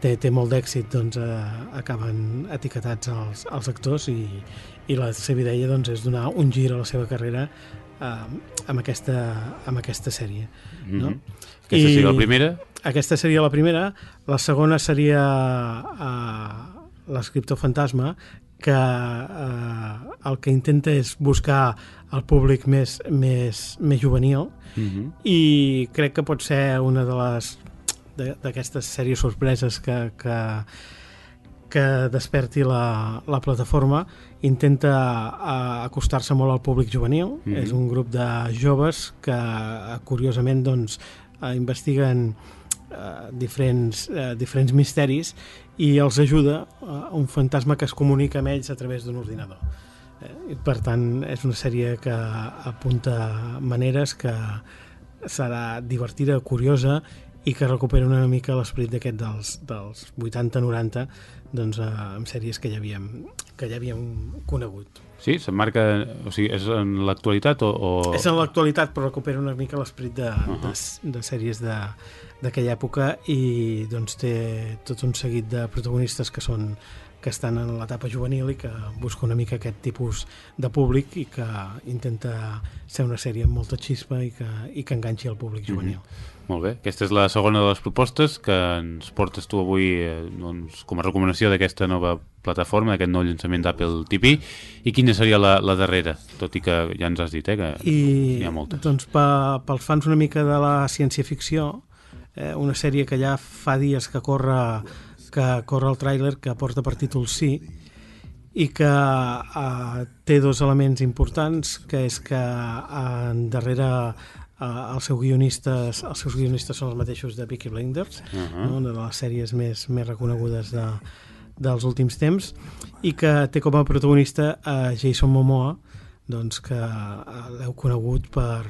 té, té molt d'èxit doncs eh, acaben etiquetats els, els actors i, i la seva idea doncs, és donar un gir a la seva carrera eh, amb, aquesta, amb aquesta sèrie. No? Mhm. Aquesta seria la primera? Aquesta seria la primera. La segona seria uh, l'escriptor fantasma, que uh, el que intenta és buscar el públic més, més, més juvenil Mhm. i crec que pot ser una de les d'aquestes sèries sorpreses que, que, que desperti la, la plataforma intenta uh, acostar-se molt al públic juvenil Mhm. és un grup de joves que eh, curiosament doncs, uh, investiguen uh, diferents, uh, diferents misteris i els ajuda uh, un fantasma que es comunica amb ells a través d'un ordinador eh? Per tant és una sèrie que apunta maneres que serà divertida, curiosa i que recupera una mica l'esperit d'aquest dels, dels 80-90 doncs, eh, amb sèries que ja havíem, que ja havíem conegut. Sí, s'emmarca... O sigui, és en l'actualitat o, o... És en l'actualitat, però recupera una mica l'esperit de, uh -huh. de, de sèries de d'aquella època i doncs té tot un seguit de protagonistes que són que estan en l'etapa juvenil i que busca una mica aquest tipus de públic i que intenta ser una sèrie amb molta xispa i que, i que enganxi el públic juvenil. Mm -hmm. Molt bé, aquesta és la segona de les propostes que ens portes tu avui eh, doncs, com a recomanació d'aquesta nova plataforma, d'aquest nou llançament d'Apple TV. I quina seria la, la darrera? Tot i que ja ens has dit eh, que I n'hi ha moltes. doncs pe, pels fans una mica de la ciència-ficció, eh, una sèrie que ja fa dies que corre que corre el tràiler que porta per títol Sí i que eh, té dos elements importants que és que eh, darrere eh, els seus guionistes els seus guionistes són els mateixos de Peaky Blinders Uh -huh. no? una de les sèries més, més reconegudes de, dels últims temps i que té com a protagonista a Jason Momoa doncs que eh, l'heu conegut per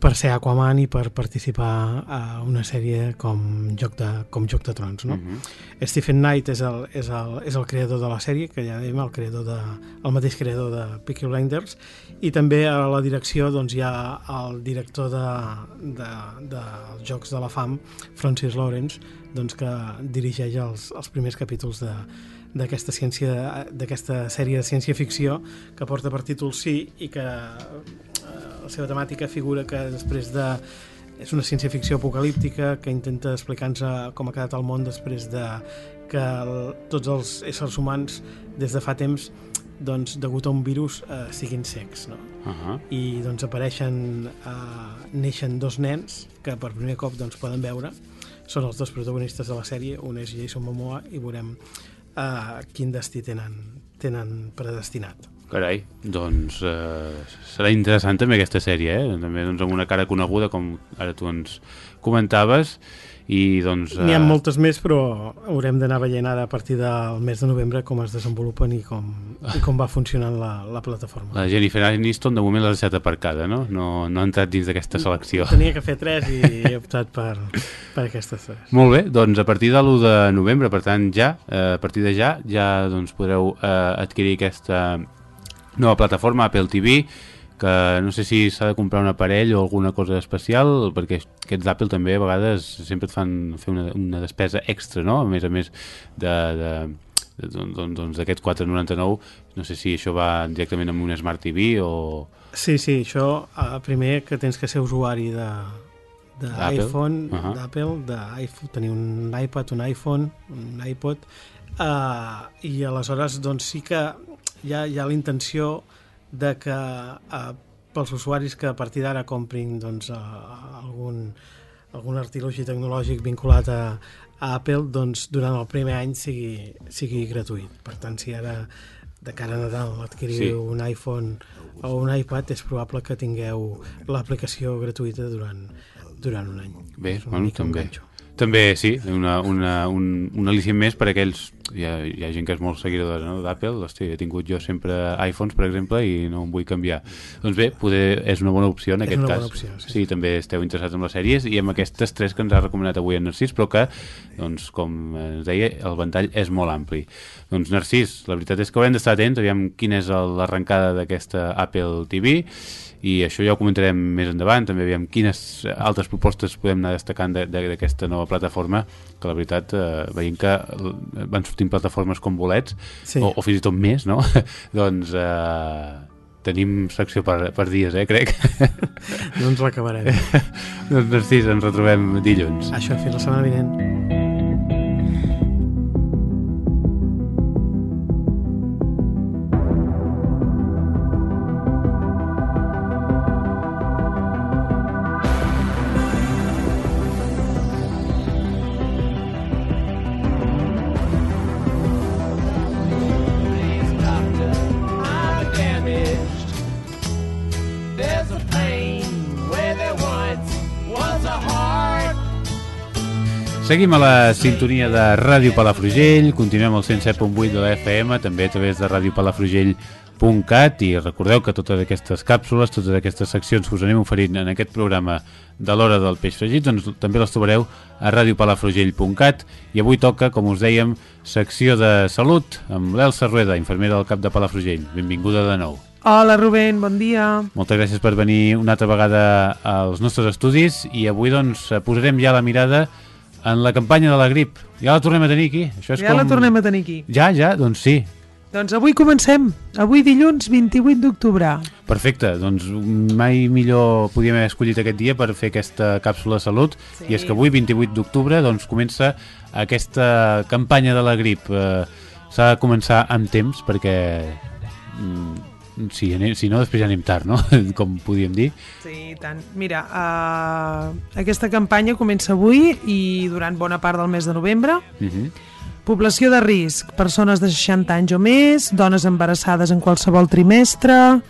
per ser Aquaman i per participar a una sèrie com Joc de, com Joc de Trons. No? Uh -huh. Stephen Knight és el, és, el, és el creador de la sèrie, que ja dèiem, el, creador de, el mateix creador de Peaky Blinders, i també a la direcció doncs, hi ha el director de, de, de Jocs de la Fam, Francis Lawrence, doncs, que dirigeix els, els primers capítols de, d'aquesta ciència d'aquesta sèrie de ciència-ficció que porta per títol Sí i que la seva temàtica figura que després de és una ciència-ficció apocalíptica que intenta explicar-nos com ha quedat el món després de que el, tots els éssers humans des de fa temps doncs, degut a un virus, eh, siguin secs, no? Uh -huh. I doncs apareixen, eh, neixen dos nens que per primer cop doncs, poden veure, són els dos protagonistes de la sèrie, un és Jason Momoa i veurem eh, quin destí tenen, tenen predestinat. Carai, doncs eh, serà interessant també aquesta sèrie, eh? també doncs, amb una cara coneguda, com ara tu ens comentaves, i doncs... N'hi ha moltes més, però haurem d'anar veient ara a partir del mes de novembre com es desenvolupen i com, i com va funcionant la, la plataforma. La Jennifer Aniston de moment l'ha deixat aparcada, no? No, no ha entrat dins d'aquesta selecció. Tenia que fer tres i he optat per, per aquestes tres. Molt bé, doncs a partir de l'1 de novembre, per tant ja, eh, a partir de ja, ja doncs, podreu eh, adquirir aquesta nova plataforma Apple TV, que no sé si s'ha de comprar un aparell o alguna cosa especial, perquè aquests d'Apple també a vegades sempre et fan fer una, una despesa extra, no? A més a més de, de, de doncs, doncs d'aquests 4,99 no sé si això va directament amb un Smart TV o... Sí, sí, això eh, primer que tens que ser usuari de d'iPhone, Uh -huh. d'Apple, d'iPhone, tenir un iPad, un iPhone, un iPod, uh, i aleshores doncs sí que hi ha, hi ha la intenció de que uh, pels usuaris que a partir d'ara comprin doncs, uh, algun, algun artilugi tecnològic vinculat a, a Apple, doncs durant el primer any sigui, sigui gratuït. Per tant, si ara de cara a Nadal adquiriu Sí. un iPhone o un iPad, és probable que tingueu l'aplicació gratuïta durant, durant un any. Bé, bueno, també. També, sí, una, una, un, un al·licient més per a aquells... Hi ha, hi ha gent que és molt seguidora no, d'Apple, hosti, he tingut jo sempre iPhones, per exemple, i no em vull canviar. Doncs bé, poder, és una bona opció en És aquest cas. opció, sí. sí, també esteu interessats en les sèries i amb aquestes tres que ens ha recomanat avui en Narcís, però que, doncs, com ens deia, el ventall és molt ampli. Doncs, Narcís, la veritat és que haurem d'estar atents, aviam quina és l'arrencada d'aquesta Apple TV, i això ja ho comentarem més endavant, també aviam quines altres propostes podem anar destacant de- de- d'aquesta nova plataforma, que la veritat eh, veiem que van sortint plataformes com bolets, Sí. o, o fins i tot més, no? doncs eh, tenim secció per, per dies, eh, crec. No ens l'acabarem. doncs Narcís, ens retrobem dilluns. Això, fins la setmana vinent. Seguim a la sintonia de Ràdio Palafrugell, continuem al 107.8 de la FM, també a través de radiopalafrugell.cat i recordeu que totes aquestes càpsules, totes aquestes seccions que us anem oferint en aquest programa de l'hora del peix fregit, doncs també les trobareu a radiopalafrugell.cat i avui toca, com us dèiem, secció de salut amb l'Elsa Rueda, infermera del cap de Palafrugell. Benvinguda de nou. Hola Rubén, bon dia. Moltes gràcies per venir una altra vegada als nostres estudis i avui doncs posarem ja la mirada en la campanya de la grip. Ja la tornem a tenir aquí. Això és Ja la tornem a tenir aquí. Ja, ja, doncs sí. Doncs avui comencem. Avui dilluns 28 d'octubre. Perfecte, doncs mai millor podíem haver escollit aquest dia per fer aquesta càpsula de salut Sí. i és que avui, 28 d'octubre, doncs comença aquesta campanya de la grip. Eh, S'ha de començar amb temps perquè mm, si, anem, si no després ja anem tard, no? Com podíem dir. Sí, tant. Mira, uh, aquesta campanya comença avui i durant bona part del mes de novembre. Uh -huh. Població de risc, persones de 60 anys o més, dones embarassades en qualsevol trimestre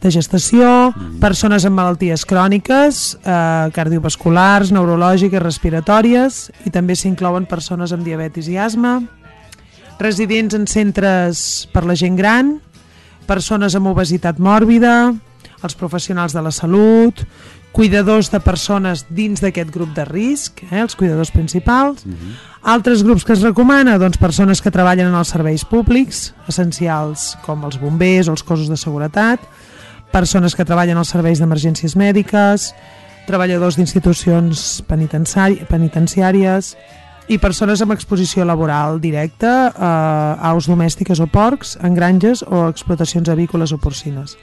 de gestació, persones amb malalties cròniques, eh, cardiovasculars, neurològiques, respiratòries, i també s'inclouen persones amb diabetis i asma, residents en centres per la gent gran, persones amb obesitat mòrbida, els professionals de la salut, cuidadors de persones dins d'aquest grup de risc, eh, els cuidadors principals, altres grups que es recomana, doncs persones que treballen en els serveis públics, essencials com els bombers o els cossos de seguretat, persones que treballen als serveis d'emergències mèdiques, treballadors d'institucions penitenciàries i persones amb exposició laboral directa a aus domèstiques o porcs, en granges o explotacions avícoles o porcines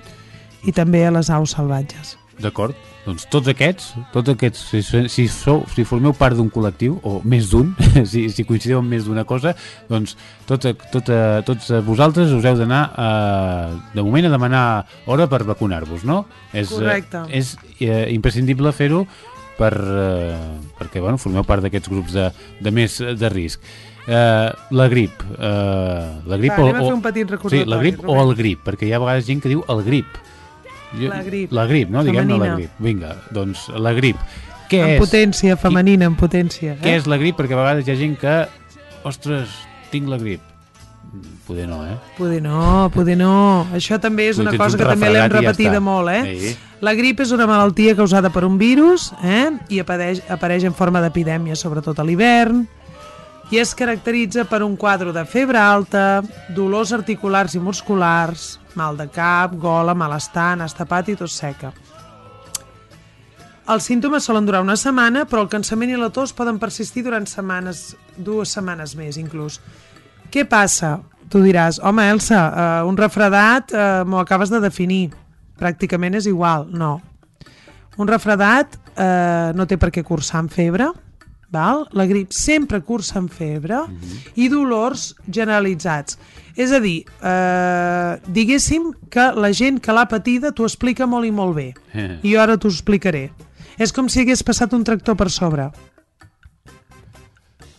i també a les aus salvatges. D'acord? Doncs tots aquests, tots aquests, si, si, sou, si formeu part d'un col·lectiu, o més d'un, si, si coincideu en més d'una cosa, doncs tot, tot, tots vosaltres us heu d'anar, eh, de moment, a demanar hora per vacunar-vos, no? És, eh, Correcte. És eh, imprescindible fer-ho per, eh, perquè bueno, formeu part d'aquests grups de, de més de risc. Eh, la grip, eh, la grip Va, o, anem a fer un petit sí, recordatori, la grip o el grip, perquè hi ha vegades gent que diu el grip. Jo- La grip. La grip, no? Diguem-ne la grip. Vinga, doncs la grip. Què en és? potència, femenina, en potència. Què Eh? és la grip? Perquè a vegades hi ha gent que... Ostres, tinc la grip. Poder no, eh? Poder no, poder no. Això també és una cosa un que també l'hem ja repetida està. molt, eh? Sí. La grip és una malaltia causada per un virus eh? i apareix, apareix en forma d'epidèmia, sobretot a l'hivern, i es caracteritza per un quadre de febre alta, dolors articulars i musculars, mal de cap, gola, malestar, nas tapat i tos seca. Els símptomes solen durar una setmana, però el cansament i la tos poden persistir durant setmanes, dues setmanes més inclús. Què passa? Tu diràs, home, Elsa, uh, un refredat uh, m'ho acabes de definir. Pràcticament és igual. No. Un refredat uh, no té per què cursar amb febre, val? la grip sempre cursa amb febre i dolors generalitzats. És a dir, eh, diguéssim que la gent que l'ha patida t'ho explica molt i molt bé. Eh. I jo ara t'ho explicaré. És com si hagués passat un tractor per sobre.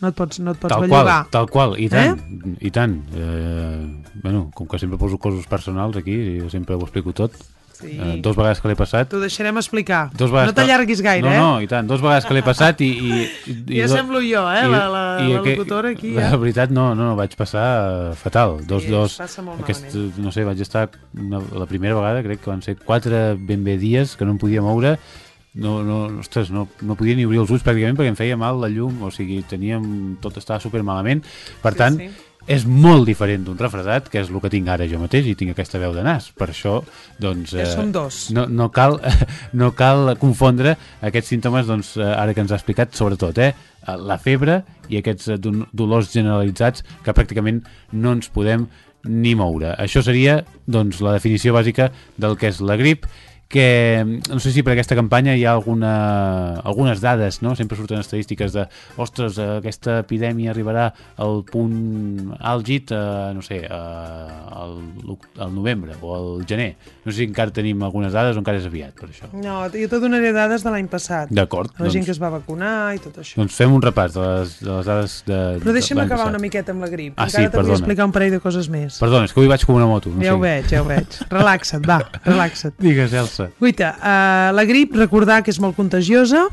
No et pots, no et pots Tal qual, bellugar. tal qual, i tant, i tant. Eh, bueno, com que sempre poso coses personals aquí, jo sempre ho explico tot. Sí. Eh, dos vegades que l'he passat. T'ho deixarem explicar. Dos no t'allarguis gaire, no, eh? No, i tant, dos vegades que l'he passat i... i, i, i Ja do- semblo jo, eh, la- la- la aqu- locutora aquí, La eh? veritat, no, no, vaig passar eh, fatal. Dos, Sí, dos, aquest, no sé, vaig estar una, la primera vegada, crec que van ser quatre ben bé dies que no em podia moure, no, no, ostres, no, no podia ni obrir els ulls pràcticament perquè em feia mal la llum, o sigui, teníem, tot estava super malament, per Sí, tant, sí. és molt diferent d'un refredat, que és el que tinc ara jo mateix, i tinc aquesta veu de nas. Per això, doncs... Ja som dos. No, no, cal, no cal confondre aquests símptomes, doncs, eh, ara que ens ha explicat, sobretot, eh? la febre i aquests eh, do- dolors generalitzats que pràcticament no ens podem ni moure. Això seria doncs, la definició bàsica del que és la grip, que no sé si per aquesta campanya hi ha alguna, algunes dades, no? sempre surten estadístiques de ostres, aquesta epidèmia arribarà al punt àlgid eh, no sé, eh, al, al novembre o al gener no sé si encara tenim algunes dades o encara és aviat per això. No, jo te donaré dades de l'any passat. D'acord, La gent doncs- que es va vacunar i tot això. Doncs fem un repàs de les, de les dades de Però deixa'm acabar passat. una miqueta amb la grip. Ah, sí, Encara te vull perdona. explicar un parell de coses més. Perdona, és que avui vaig com una moto. No ja ho sé. veig, ja ho veig. Relaxa't, va, relaxa't. Digues, Elsa. Guita, uh, la grip, recordar que és molt contagiosa,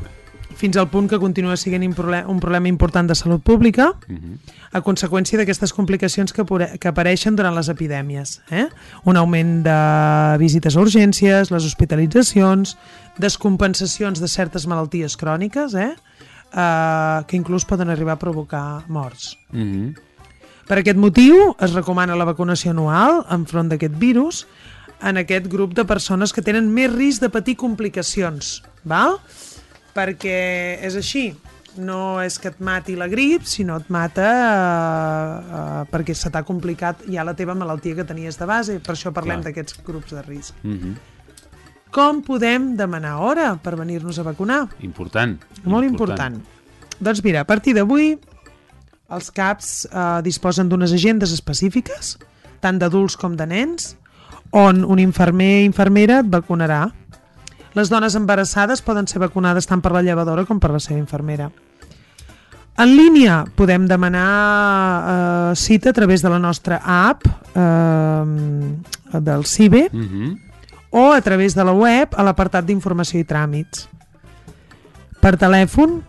fins al punt que continua sent un problema, un problema important de salut pública, a conseqüència d'aquestes complicacions que, que apareixen durant les epidèmies. Eh? Un augment de visites a urgències, les hospitalitzacions, descompensacions de certes malalties cròniques, eh? Uh, que inclús poden arribar a provocar morts. Mhm. Per aquest motiu, es recomana la vacunació anual enfront d'aquest virus en aquest grup de persones que tenen més risc de patir complicacions, val? Perquè és així, no és que et mati la grip, sinó et mata eh, eh, perquè se t'ha complicat ja la teva malaltia que tenies de base, per això parlem d'aquests grups de risc. Mhm. Com podem demanar hora per venir-nos a vacunar? Important. Molt important. Doncs mira, a partir d'avui els CAPs eh, disposen d'unes agendes específiques, tant d'adults com de nens, on un infermer o infermera et vacunarà. Les dones embarassades poden ser vacunades tant per la llevadora com per la seva infermera. En línia podem demanar eh, cita a través de la nostra app eh, del CIBE Mhm. o a través de la web a l'apartat d'informació i tràmits. Per telèfon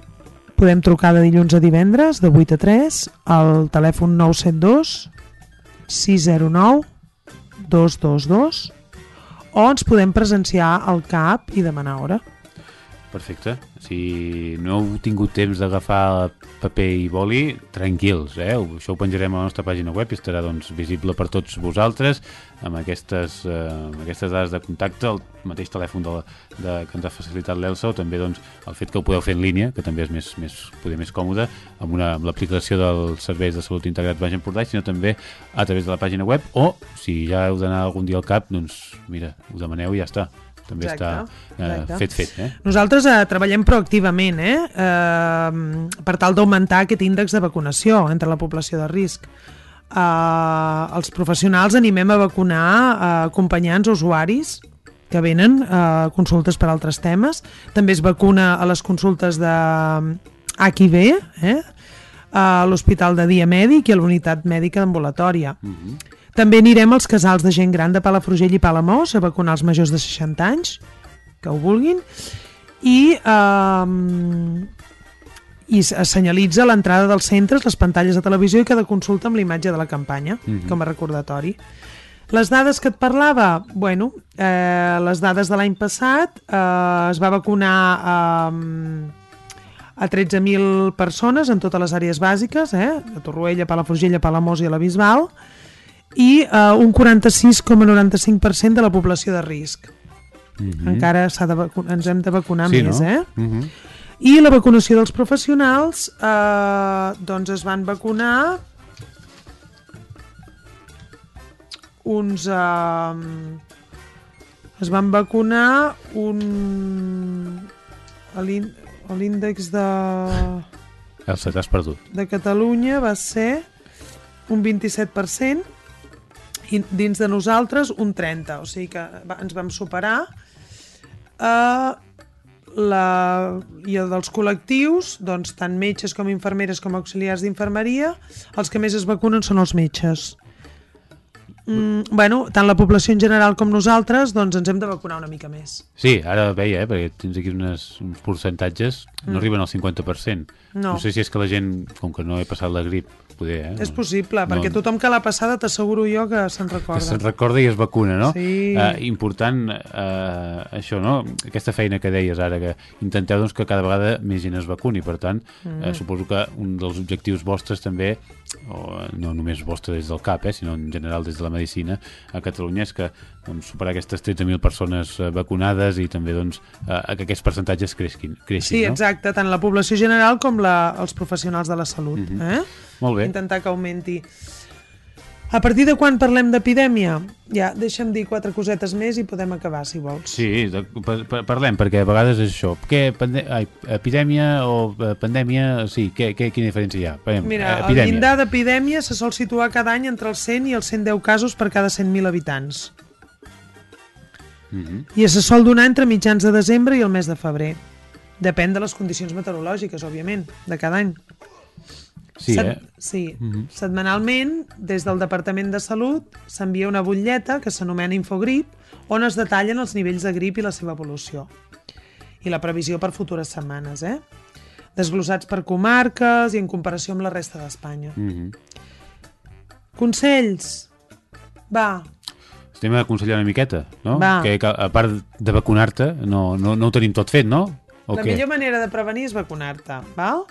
podem trucar de dilluns a divendres de 8 a 3 al telèfon 972 609 222 o ens podem presenciar al CAP i demanar hora. Perfecte. Si no heu tingut temps d'agafar paper i boli, tranquils, eh? Això ho penjarem a la nostra pàgina web i estarà doncs, visible per tots vosaltres amb aquestes, eh, amb aquestes dades de contacte, el mateix telèfon de, la, de, que ens ha facilitat l'Elsa o també doncs, el fet que ho podeu fer en línia, que també és més, més, poder més còmode, amb, una, amb l'aplicació dels serveis de salut integrat Baix Empordà, sinó també a través de la pàgina web o, si ja heu d'anar algun dia al CAP, doncs mira, ho demaneu i ja està. També Exacte, està eh, exacte. fet fet, eh? Nosaltres eh, treballem proactivament eh? Eh, per tal d'augmentar aquest índex de vacunació entre la població de risc. Eh, els professionals animem a vacunar eh, acompanyants usuaris que venen a consultes per altres temes. També es vacuna a les consultes de HIV, eh? a l'Hospital de Dia Mèdic i a la Unitat Mèdica d'Ambulatòria. També anirem als casals de gent gran de Palafrugell i Palamós a vacunar els majors de 60 anys, que ho vulguin, i, eh, i senyalitza l'entrada dels centres les pantalles de televisió i cada consulta amb l'imatge de la campanya, Mhm. com a recordatori. Les dades que et parlava, bueno, eh, les dades de l'any passat, eh, es va vacunar eh, a 13.000 persones en totes les àrees bàsiques, eh? a Torroella, Palafrugell, a Palamós i a la Bisbal, i eh, un 46,95% de la població de risc. Mhm. Encara s'ha de ens hem de vacunar Sí, més, no? eh? Mhm. I la vacunació dels professionals, eh, doncs es van vacunar uns... Eh, es van vacunar un... l'índex de, Elsa, t'has perdut. de Catalunya va ser un 27% i dins de nosaltres un 30%, o sigui que va, ens vam superar eh, la, i el dels col·lectius, doncs tant metges com infermeres com auxiliars d'infermeria, els que més es vacunen són els metges. Mm, bueno, tant la població en general com nosaltres, doncs ens hem de vacunar una mica més. Sí, ara veia, eh, perquè tens aquí unes, uns percentatges, no Mm. arriben al 50%. No. no sé si és que la gent, com que no he passat la grip, poder, eh? És possible, perquè No. tothom que l'ha passada t'asseguro jo que se'n que recorda. se'n recorda i es vacuna, no? Sí. Eh, important eh, això, no? Aquesta feina que deies ara, que intenteu doncs, que cada vegada més gent es vacuni, per tant, Mhm. eh, suposo que un dels objectius vostres també, o no només vostre des del CAP, eh, sinó en general des de la medicina a Catalunya, és que doncs, superar aquestes 13.000 persones eh, vacunades i també doncs, eh, que aquests percentatges creixin, creixin Sí, no? exacte, tant la població general com la, els professionals de la salut. Mhm. eh? Molt bé. Intentar que augmenti. A partir de quan parlem d'epidèmia? Ja, deixa'm dir quatre cosetes més i podem acabar, si vols. Sí, de, pa, pa, parlem, perquè a vegades és això. Què, pande ai, epidèmia o eh, pandèmia, sí, què, què, quina diferència hi ha? Parlem, Mira, eh, el llindar d'epidèmia se sol situar cada any entre els 100 i els 110 casos per cada 100.000 habitants. Mhm. I se sol donar entre mitjans de desembre i el mes de febrer. Depèn de les condicions meteorològiques, òbviament, de cada any. Sí, Set- eh? Sí. Mhm. Setmanalment, des del Departament de Salut, s'envia una butlleta que s'anomena Infogrip, on es detallen els nivells de grip i la seva evolució. I la previsió per futures setmanes, eh? Desglossats per comarques i en comparació amb la resta d'Espanya. Mhm. Consells. Va, Estem a aconsellar una miqueta, no? Va. Que, que a part de vacunar-te, no, no, no ho tenim tot fet, no? O la què? millor manera de prevenir és vacunar-te, val?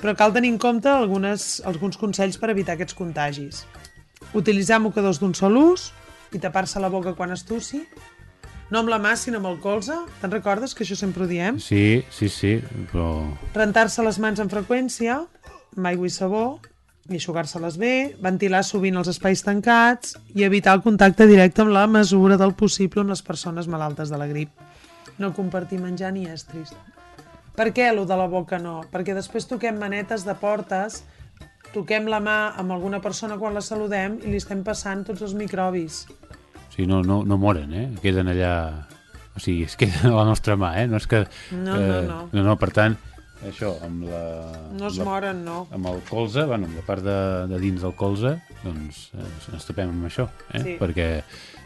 Però cal tenir en compte algunes, alguns consells per evitar aquests contagis. Utilitzar mocadors d'un sol ús i tapar-se la boca quan es tossi. No amb la mà, sinó amb el colze. Te'n recordes que això sempre ho diem? Sí, sí, sí, però... Rentar-se les mans amb freqüència, amb aigua i sabó, i eixugar-se-les bé, ventilar sovint els espais tancats i evitar el contacte directe amb la mesura del possible amb les persones malaltes de la grip. No compartir menjar ni estris. Per què lo de la boca no? Perquè després toquem manetes de portes, toquem la mà amb alguna persona quan la saludem i li estem passant tots els microbis. O sigui, no, no, no moren, eh? Queden allà... O sigui, es queden a la nostra mà, eh? No és que... No, no, eh, no. No, no, per tant, això, amb la... No es la, moren, no. Amb el colze, bueno, amb la part de, de dins del colze, doncs eh, ens tapem amb això, eh? Sí. Perquè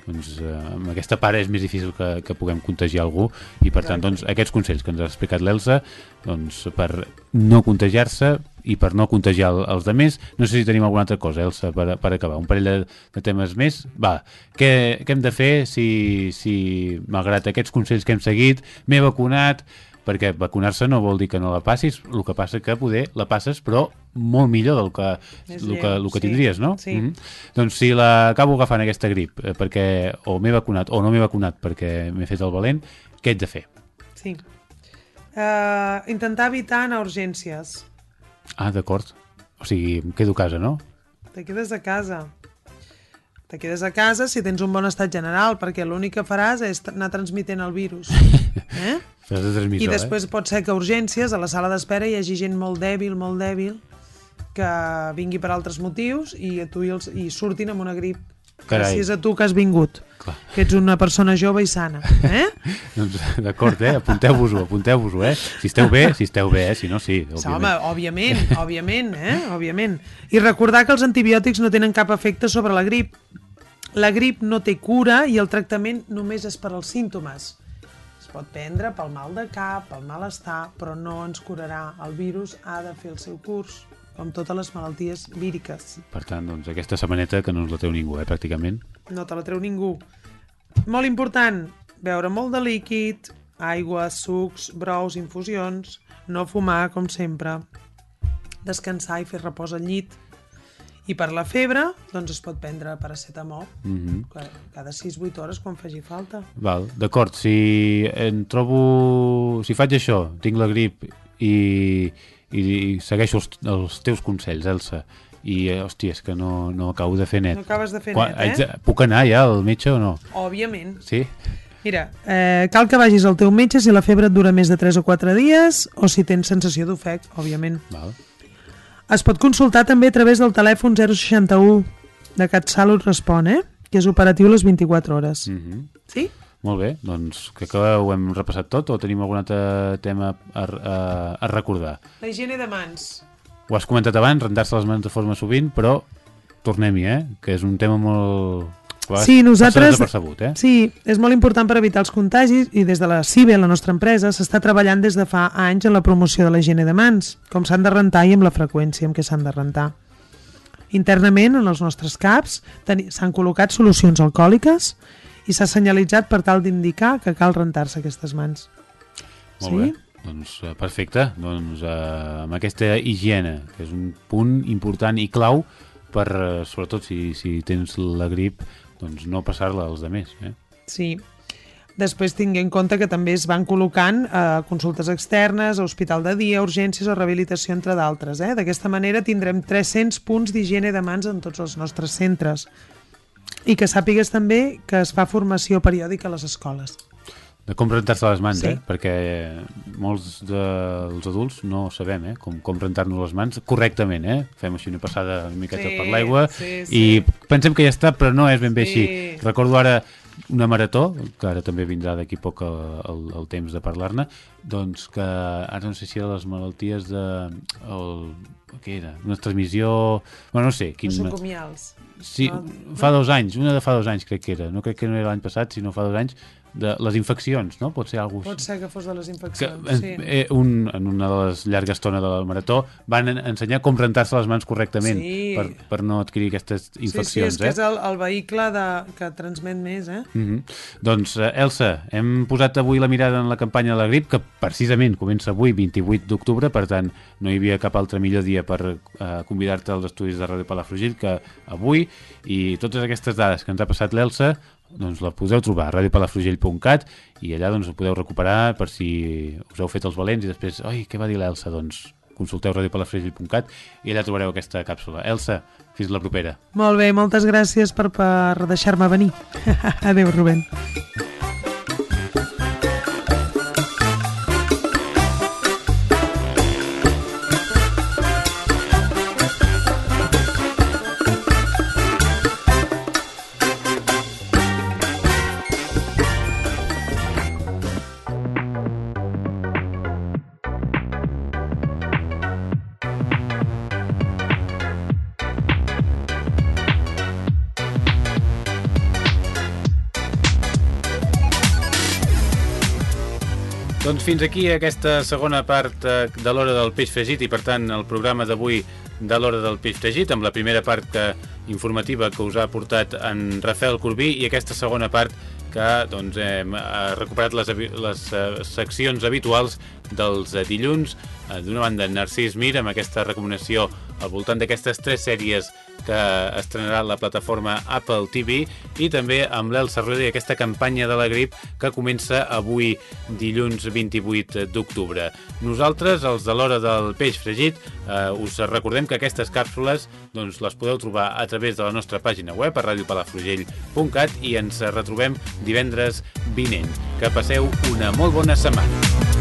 doncs, eh, amb aquesta part és més difícil que, que puguem contagiar algú i per tant doncs, aquests consells que ens ha explicat l'Elsa doncs, per no contagiar-se i per no contagiar el- els demés no sé si tenim alguna altra cosa, Elsa, per, per acabar un parell de, de temes més. Va, què, què hem de fer si, si malgrat aquests consells que hem seguit m'he vacunat perquè vacunar-se no vol dir que no la passis, el que passa que poder la passes, però molt millor del que, el que, el que sí, tindries, no? sí. Mhm. Doncs si l'acabo agafant aquesta grip eh, perquè o m'he vacunat o no m'he vacunat perquè m'he fet el valent, què haig de fer? Sí. Uh, intentar evitar anar a urgències. Ah, d'acord. O sigui, em quedo a casa, no? Te quedes a casa. Te quedes a casa si tens un bon estat general, perquè l'únic que faràs és anar transmitent el virus. Eh? De I després pot ser que a urgències, a la sala d'espera, hi hagi gent molt dèbil, molt dèbil, que vingui per altres motius i, a tu i, els, i surtin amb una grip. Carai. Gràcies a tu que has vingut, Clar. que ets una persona jove i sana. Eh? Doncs, D'acord, eh? Apunteu-vos-ho, apunteu-vos-ho, eh? Si esteu bé, si esteu bé, eh? Si no, sí, Sí, home, òbviament. òbviament, òbviament, eh? òbviament. I recordar que els antibiòtics no tenen cap efecte sobre la grip. La grip no té cura i el tractament només és per als símptomes. Es pot prendre pel mal de cap, pel malestar, però no ens curarà. El virus ha de fer el seu curs, com totes les malalties víriques. Per tant, doncs, aquesta setmaneta que no ens la treu ningú, eh? Pràcticament. No te la treu ningú. Molt important, beure molt de líquid, aigua, sucs, brous, infusions, no fumar, com sempre, descansar i fer repòs al llit. I per la febre, doncs es pot prendre paracetamol Mhm. ca- cada 6-8 hores quan faci falta. Val, d'acord, si em trobo... Si faig això, tinc la grip i, i, i segueixo els, els teus consells, Elsa, i, hòstia, és que no, no acabo de fer net. No acabes de fer Quan- net, eh? de- Puc anar ja al metge o no? Òbviament. Sí? Mira, eh, cal que vagis al teu metge si la febre et dura més de 3 o 4 dies o si tens sensació d'ofec, òbviament. Val. Es pot consultar també a través del telèfon 061 de CatSalut Respon, eh? que és operatiu les 24 hores. Mm -hmm. Sí? Molt bé, doncs crec que ho hem repassat tot o tenim algun altre tema a, a, a recordar. La higiene de mans. Ho has comentat abans, rentar-se les mans de forma sovint, però tornem-hi, eh? Que és un tema molt... vegades Sí, nosaltres... eh? Sí, és molt important per evitar els contagis i des de la CIBE, la nostra empresa, s'està treballant des de fa anys en la promoció de la higiene de mans, com s'han de rentar i amb la freqüència amb què s'han de rentar. Internament, en els nostres CAPs, s'han col·locat solucions alcohòliques i s'ha senyalitzat per tal d'indicar que cal rentar-se aquestes mans. Molt sí? bé. Doncs eh, perfecte. Doncs eh, amb aquesta higiene, que és un punt important i clau per, eh, sobretot si, si tens la grip, doncs no passar-la als altres. Eh? Sí. Després tingui en compte que també es van col·locant eh, consultes externes, a hospital de dia, urgències o rehabilitació, entre d'altres. Eh? D'aquesta manera tindrem 300 punts d'higiene de mans en tots els nostres centres. I que sàpigues també que es fa formació periòdica a les escoles. De com rentar-se les mans, Sí. eh? perquè molts dels adults no sabem eh? com, com rentar-nos les mans correctament. Eh? Fem així una passada una miqueta Sí, per l'aigua sí, i pensem que ja està, però no és ben bé Sí. així. Recordo ara una marató, que ara també vindrà d'aquí poc el, el, el temps de parlar-ne, doncs que ara no sé si era les malalties de... El, què era? Una transmissió... Bueno, no sé. Quin... Nosocomials. Sí, No, fa dos anys, una de fa dos anys crec que era, no crec que no era l'any passat, sinó fa dos anys, de les infeccions, no? Pot ser alguna Pot ser que fos de les que, infeccions, en, sí. eh, un, en una de les llargues estona de la marató van en, ensenyar com rentar-se les mans correctament Sí. per, per no adquirir aquestes Sí, sí, infeccions. és que eh? és el, el vehicle de, que transmet més, eh? Mm -hmm. Doncs, eh, Elsa, hem posat avui la mirada en la campanya de la grip, que precisament comença avui, 28 d'octubre, per tant, no hi havia cap altre millor dia per eh, convidar-te als estudis de Ràdio Palafrugell que avui, i totes aquestes dades que ens ha passat l'Elsa, doncs la podeu trobar a radiopalafrugell.cat i allà doncs ho podeu recuperar per si us heu fet els valents i després, oi, què va dir l'Elsa? Doncs consulteu radiopalafrugell.cat i allà trobareu aquesta càpsula. Elsa, fins la propera. Molt bé, moltes gràcies per, per deixar-me venir. Adéu, Rubén. Fins aquí aquesta segona part eh, de l'hora del peix fregit i per tant el programa d'avui de l'hora del peix fregit amb la primera part que, informativa que us ha portat en Rafael Corbí i aquesta segona part que doncs, hem eh, recuperat les, les eh, seccions habituals dels dilluns. Eh, D'una banda, Narcís Mir amb aquesta recomanació al voltant d'aquestes tres sèries que estrenarà la plataforma Apple TV i també amb l'El Sarrera i aquesta campanya de la grip que comença avui dilluns 28 d'octubre. Nosaltres, els de l'hora del peix fregit, eh, us recordem que aquestes càpsules doncs, les podeu trobar a través de la nostra pàgina web a radiopalafrugell.cat i ens retrobem divendres vinent. Que passeu una molt bona setmana.